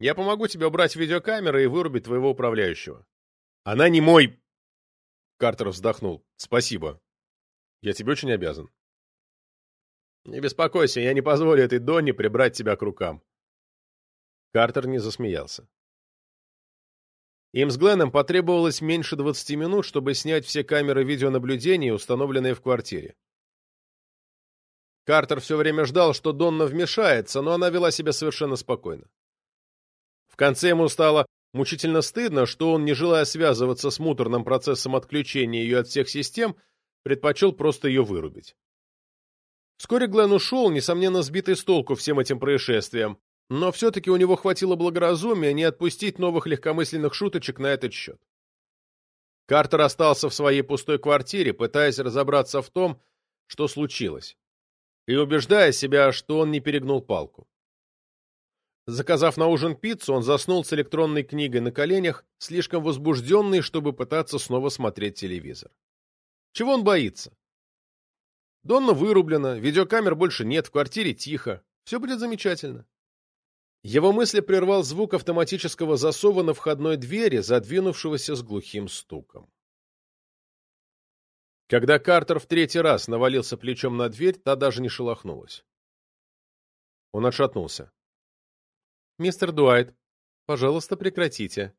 Я помогу тебе убрать видеокамеры и вырубить твоего управляющего». «Она не мой...» Картер вздохнул. «Спасибо. Я тебе очень обязан». «Не беспокойся, я не позволю этой Донне прибрать тебя к рукам». Картер не засмеялся. Им с Гленном потребовалось меньше 20 минут, чтобы снять все камеры видеонаблюдения, установленные в квартире. Картер все время ждал, что Донна вмешается, но она вела себя совершенно спокойно. В конце ему стало мучительно стыдно, что он, не желая связываться с муторным процессом отключения ее от всех систем, предпочел просто ее вырубить. Вскоре Глен ушел, несомненно, сбитый с толку всем этим происшествием, но все-таки у него хватило благоразумия не отпустить новых легкомысленных шуточек на этот счет. Картер остался в своей пустой квартире, пытаясь разобраться в том, что случилось, и убеждая себя, что он не перегнул палку. Заказав на ужин пиццу, он заснул с электронной книгой на коленях, слишком возбужденный, чтобы пытаться снова смотреть телевизор. Чего он боится? Донна вырублена, видеокамер больше нет, в квартире тихо. Все будет замечательно. Его мысли прервал звук автоматического засова на входной двери, задвинувшегося с глухим стуком. Когда Картер в третий раз навалился плечом на дверь, та даже не шелохнулась. Он отшатнулся. «Мистер Дуайт, пожалуйста, прекратите».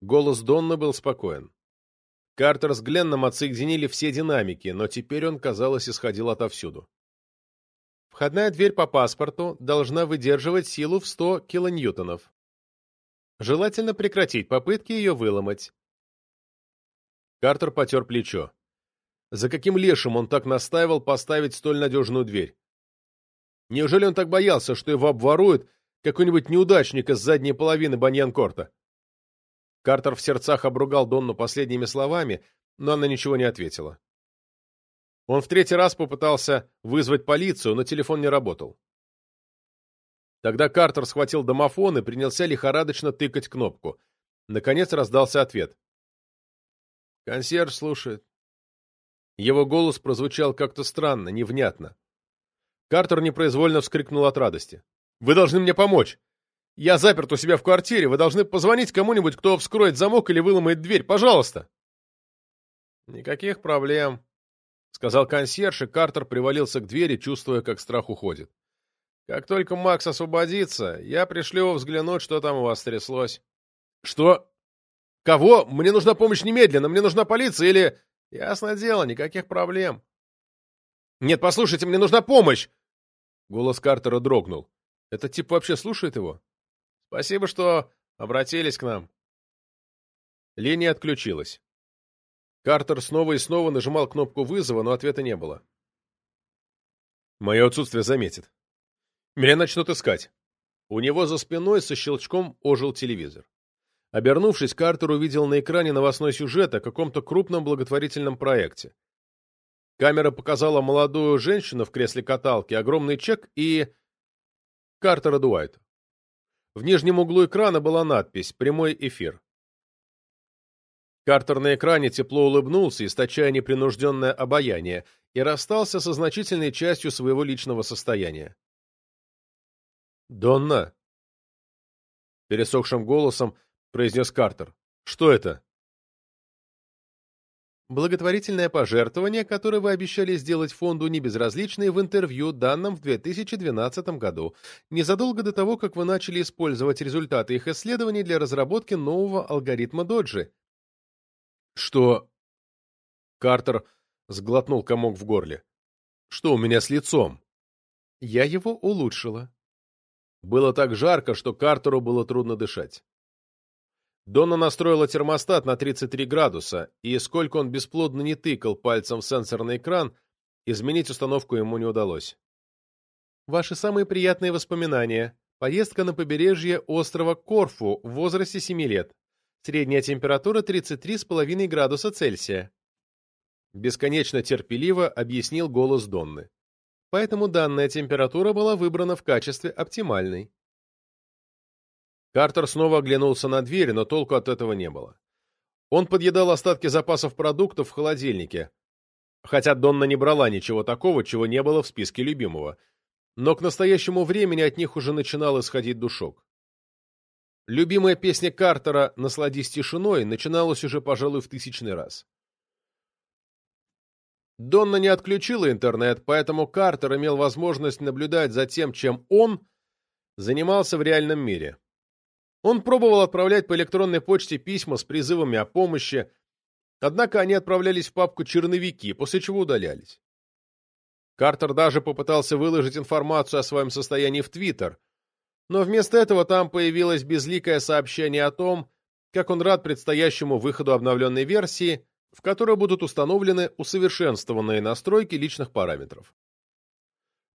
Голос Донны был спокоен. Картер с Гленном отсоединили все динамики, но теперь он, казалось, исходил отовсюду. Входная дверь по паспорту должна выдерживать силу в 100 килоньютонов. Желательно прекратить попытки ее выломать. Картер потер плечо. За каким лешим он так настаивал поставить столь надежную дверь? Неужели он так боялся, что его обворует какой-нибудь неудачник из задней половины Баньян-Корта? Картер в сердцах обругал Донну последними словами, но она ничего не ответила. Он в третий раз попытался вызвать полицию, но телефон не работал. Тогда Картер схватил домофон и принялся лихорадочно тыкать кнопку. Наконец раздался ответ. «Консьерж слушает». Его голос прозвучал как-то странно, невнятно. Картер непроизвольно вскрикнул от радости. «Вы должны мне помочь! Я заперт у себя в квартире, вы должны позвонить кому-нибудь, кто вскроет замок или выломает дверь, пожалуйста!» «Никаких проблем», — сказал консьерж, и Картер привалился к двери, чувствуя, как страх уходит. «Как только Макс освободится, я пришлю его взглянуть, что там у вас тряслось». «Что? Кого? Мне нужна помощь немедленно, мне нужна полиция или...» «Ясно дело, никаких проблем». «Нет, послушайте, мне нужна помощь!» Голос Картера дрогнул. «Этот тип вообще слушает его?» «Спасибо, что обратились к нам». Линия отключилась. Картер снова и снова нажимал кнопку вызова, но ответа не было. Мое отсутствие заметит. Меня начнут искать. У него за спиной со щелчком ожил телевизор. Обернувшись, Картер увидел на экране новостной сюжет о каком-то крупном благотворительном проекте. Камера показала молодую женщину в кресле каталки, огромный чек и... Картера Дуайта. В нижнем углу экрана была надпись «Прямой эфир». Картер на экране тепло улыбнулся, источая непринужденное обаяние, и расстался со значительной частью своего личного состояния. «Донна!» Пересохшим голосом произнес Картер. «Что это?» Благотворительное пожертвование, которое вы обещали сделать фонду «Небезразличный» в интервью, данном в 2012 году, незадолго до того, как вы начали использовать результаты их исследований для разработки нового алгоритма Доджи. «Что?» Картер сглотнул комок в горле. «Что у меня с лицом?» «Я его улучшила». Было так жарко, что Картеру было трудно дышать. Донна настроила термостат на 33 градуса, и сколько он бесплодно не тыкал пальцем в сенсорный экран, изменить установку ему не удалось. Ваши самые приятные воспоминания. Поездка на побережье острова Корфу в возрасте 7 лет. Средняя температура 33,5 градуса Цельсия. Бесконечно терпеливо объяснил голос Донны. Поэтому данная температура была выбрана в качестве оптимальной. Картер снова оглянулся на дверь, но толку от этого не было. Он подъедал остатки запасов продуктов в холодильнике, хотя Донна не брала ничего такого, чего не было в списке любимого, но к настоящему времени от них уже начинал исходить душок. Любимая песня Картера «Насладись тишиной» начиналась уже, пожалуй, в тысячный раз. Донна не отключила интернет, поэтому Картер имел возможность наблюдать за тем, чем он занимался в реальном мире. Он пробовал отправлять по электронной почте письма с призывами о помощи, однако они отправлялись в папку «Черновики», после чего удалялись. Картер даже попытался выложить информацию о своем состоянии в Твиттер, но вместо этого там появилось безликое сообщение о том, как он рад предстоящему выходу обновленной версии, в которой будут установлены усовершенствованные настройки личных параметров.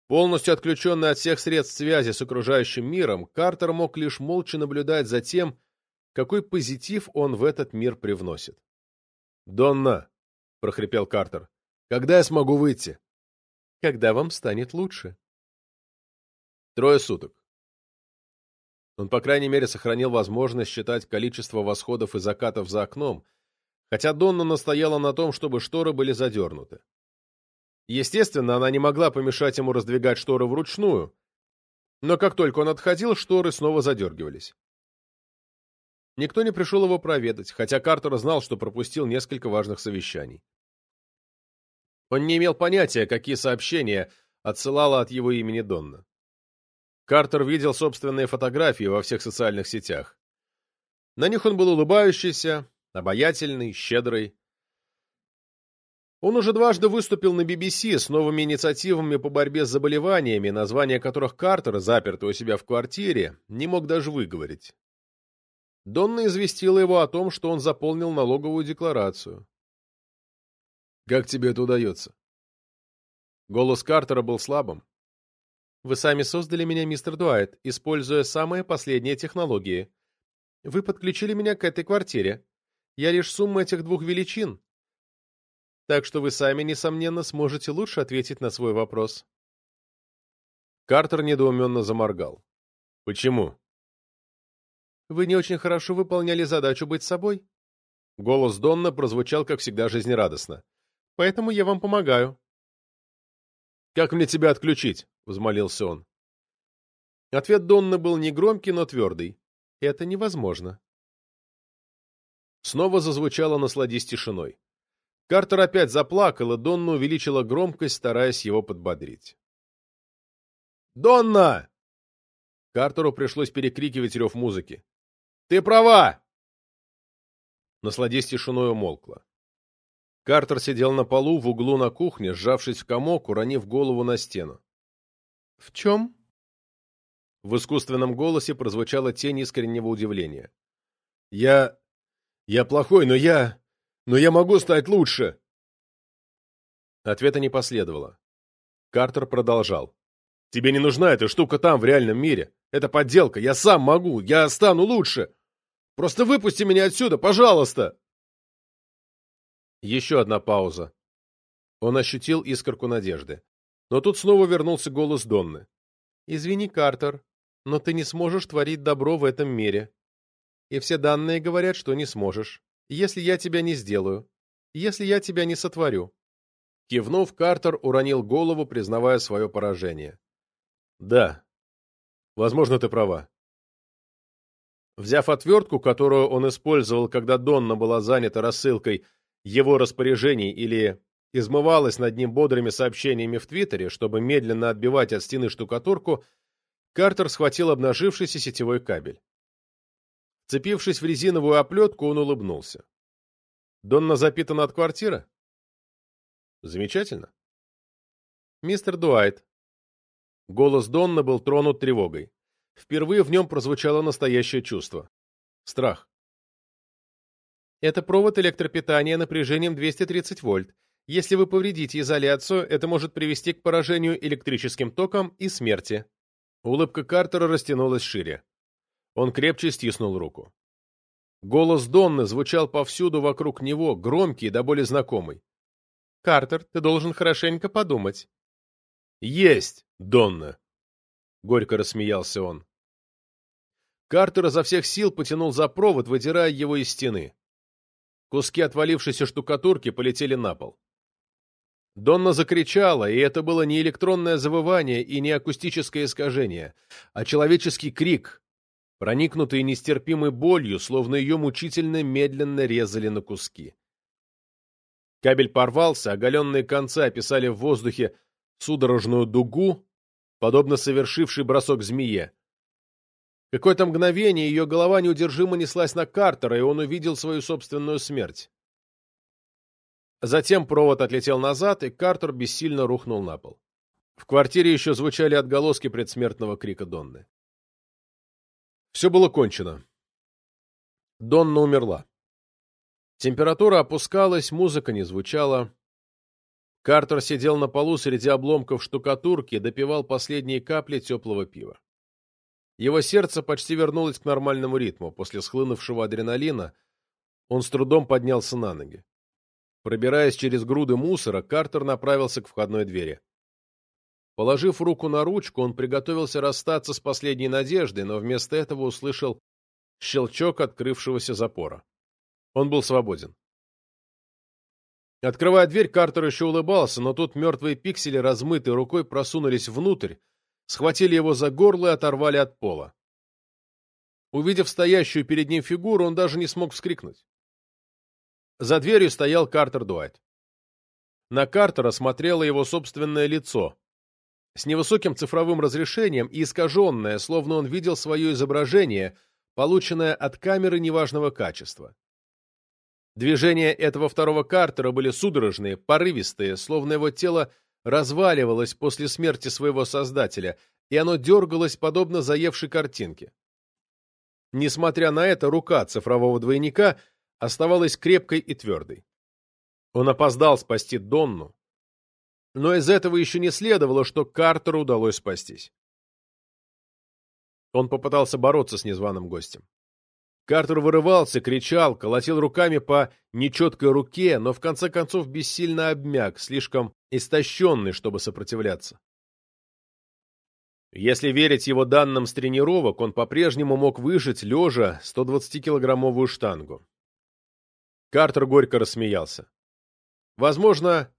Полностью отключенный от всех средств связи с окружающим миром, Картер мог лишь молча наблюдать за тем, какой позитив он в этот мир привносит. «Донна!» — прохрипел Картер. «Когда я смогу выйти?» «Когда вам станет лучше». Трое суток. Он, по крайней мере, сохранил возможность считать количество восходов и закатов за окном, хотя Донна настояла на том, чтобы шторы были задернуты. Естественно, она не могла помешать ему раздвигать шторы вручную, но как только он отходил, шторы снова задергивались. Никто не пришел его проведать, хотя Картер знал, что пропустил несколько важных совещаний. Он не имел понятия, какие сообщения отсылала от его имени Донна. Картер видел собственные фотографии во всех социальных сетях. На них он был улыбающийся, обаятельный, щедрый. Он уже дважды выступил на BBC с новыми инициативами по борьбе с заболеваниями, названия которых Картер, запертый у себя в квартире, не мог даже выговорить. Донна известила его о том, что он заполнил налоговую декларацию. «Как тебе это удается?» Голос Картера был слабым. «Вы сами создали меня, мистер Дуайт, используя самые последние технологии. Вы подключили меня к этой квартире. Я лишь сумма этих двух величин, так что вы сами, несомненно, сможете лучше ответить на свой вопрос. Картер недоуменно заморгал. «Почему?» «Вы не очень хорошо выполняли задачу быть собой». Голос Донна прозвучал, как всегда, жизнерадостно. «Поэтому я вам помогаю». «Как мне тебя отключить?» — взмолился он. Ответ Донна был негромкий, но твердый. «Это невозможно». Снова зазвучало «Насладись тишиной». Картер опять заплакал, и Донна увеличила громкость, стараясь его подбодрить. «Донна!» Картеру пришлось перекрикивать рев музыки. «Ты права!» Насладись тишиной умолкла. Картер сидел на полу в углу на кухне, сжавшись в комок, уронив голову на стену. «В чем?» В искусственном голосе прозвучала тень искреннего удивления. «Я... я плохой, но я... но я могу стать лучше!» Ответа не последовало. Картер продолжал. «Тебе не нужна эта штука там, в реальном мире. Это подделка. Я сам могу. Я стану лучше. Просто выпусти меня отсюда, пожалуйста!» Еще одна пауза. Он ощутил искорку надежды. Но тут снова вернулся голос Донны. «Извини, Картер, но ты не сможешь творить добро в этом мире. И все данные говорят, что не сможешь, если я тебя не сделаю, если я тебя не сотворю». Кивнув, Картер уронил голову, признавая свое поражение. «Да, возможно, ты права». Взяв отвертку, которую он использовал, когда Донна была занята рассылкой его распоряжений или измывалась над ним бодрыми сообщениями в Твиттере, чтобы медленно отбивать от стены штукатурку, Картер схватил обнажившийся сетевой кабель. Цепившись в резиновую оплетку, он улыбнулся. «Донна запитана от квартиры?» «Замечательно». «Мистер Дуайт». Голос Донна был тронут тревогой. Впервые в нем прозвучало настоящее чувство. Страх. Это провод электропитания напряжением 230 вольт. Если вы повредите изоляцию, это может привести к поражению электрическим током и смерти. Улыбка Картера растянулась шире. Он крепче стиснул руку. Голос Донны звучал повсюду вокруг него, громкий, да более знакомый. «Картер, ты должен хорошенько подумать». «Есть, Донна!» — горько рассмеялся он. Картер изо всех сил потянул за провод, вытирая его из стены. Куски отвалившейся штукатурки полетели на пол. Донна закричала, и это было не электронное завывание и не акустическое искажение, а человеческий крик, проникнутый нестерпимой болью, словно ее мучительно медленно резали на куски. Кабель порвался, оголенные концы описали в воздухе судорожную дугу, подобно совершившей бросок змее. Какое-то мгновение ее голова неудержимо неслась на Картера, и он увидел свою собственную смерть. Затем провод отлетел назад, и Картер бессильно рухнул на пол. В квартире еще звучали отголоски предсмертного крика Донны. Все было кончено. Донна умерла. Температура опускалась, музыка не звучала. Картер сидел на полу среди обломков штукатурки допивал последние капли теплого пива. Его сердце почти вернулось к нормальному ритму. После схлынувшего адреналина он с трудом поднялся на ноги. Пробираясь через груды мусора, Картер направился к входной двери. Положив руку на ручку, он приготовился расстаться с последней надеждой, но вместо этого услышал щелчок открывшегося запора. Он был свободен. Открывая дверь, Картер еще улыбался, но тут мертвые пиксели, размытой рукой, просунулись внутрь, схватили его за горло и оторвали от пола. Увидев стоящую перед ним фигуру, он даже не смог вскрикнуть. За дверью стоял Картер Дуайт. На Картера смотрело его собственное лицо, с невысоким цифровым разрешением и искаженное, словно он видел свое изображение, полученное от камеры неважного качества. Движения этого второго Картера были судорожные, порывистые, словно его тело разваливалось после смерти своего создателя, и оно дергалось, подобно заевшей картинке. Несмотря на это, рука цифрового двойника оставалась крепкой и твердой. Он опоздал спасти Донну, но из этого еще не следовало, что Картеру удалось спастись. Он попытался бороться с незваным гостем. Картер вырывался, кричал, колотил руками по нечеткой руке, но в конце концов бессильно обмяк, слишком истощенный, чтобы сопротивляться. Если верить его данным с тренировок, он по-прежнему мог выжить, лежа, 120-килограммовую штангу. Картер горько рассмеялся. Возможно,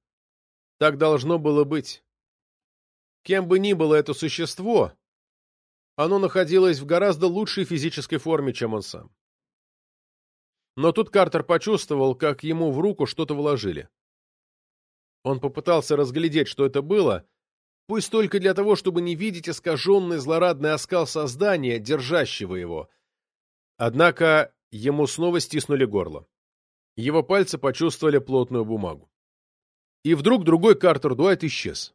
так должно было быть. Кем бы ни было это существо, оно находилось в гораздо лучшей физической форме, чем он сам. Но тут Картер почувствовал, как ему в руку что-то вложили. Он попытался разглядеть, что это было, пусть только для того, чтобы не видеть искаженный злорадный оскал создания, держащего его. Однако ему снова стиснули горло. Его пальцы почувствовали плотную бумагу. И вдруг другой Картер Дуайт исчез.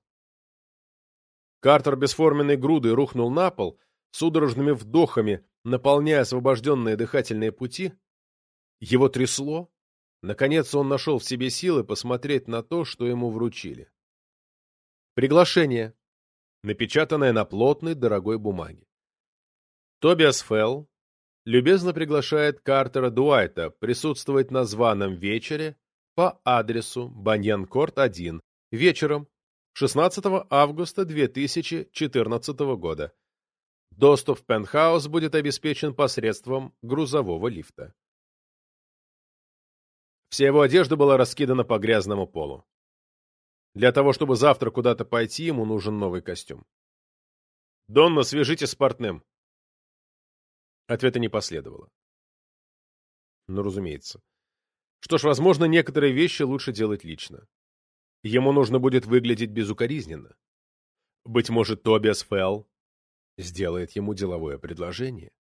Картер бесформенной грудой рухнул на пол, судорожными вдохами наполняя освобожденные дыхательные пути. Его трясло. Наконец он нашел в себе силы посмотреть на то, что ему вручили. Приглашение, напечатанное на плотной, дорогой бумаге. Тобиас Фелл любезно приглашает Картера Дуайта присутствовать на званом вечере по адресу Баньянкорт 1 вечером 16 августа 2014 года. Доступ в пентхаус будет обеспечен посредством грузового лифта. Вся его одежда была раскидана по грязному полу. Для того, чтобы завтра куда-то пойти, ему нужен новый костюм. «Донна, свяжитесь с портным!» Ответа не последовало. Ну, разумеется. Что ж, возможно, некоторые вещи лучше делать лично. Ему нужно будет выглядеть безукоризненно. Быть может, Тобиас Фелл сделает ему деловое предложение.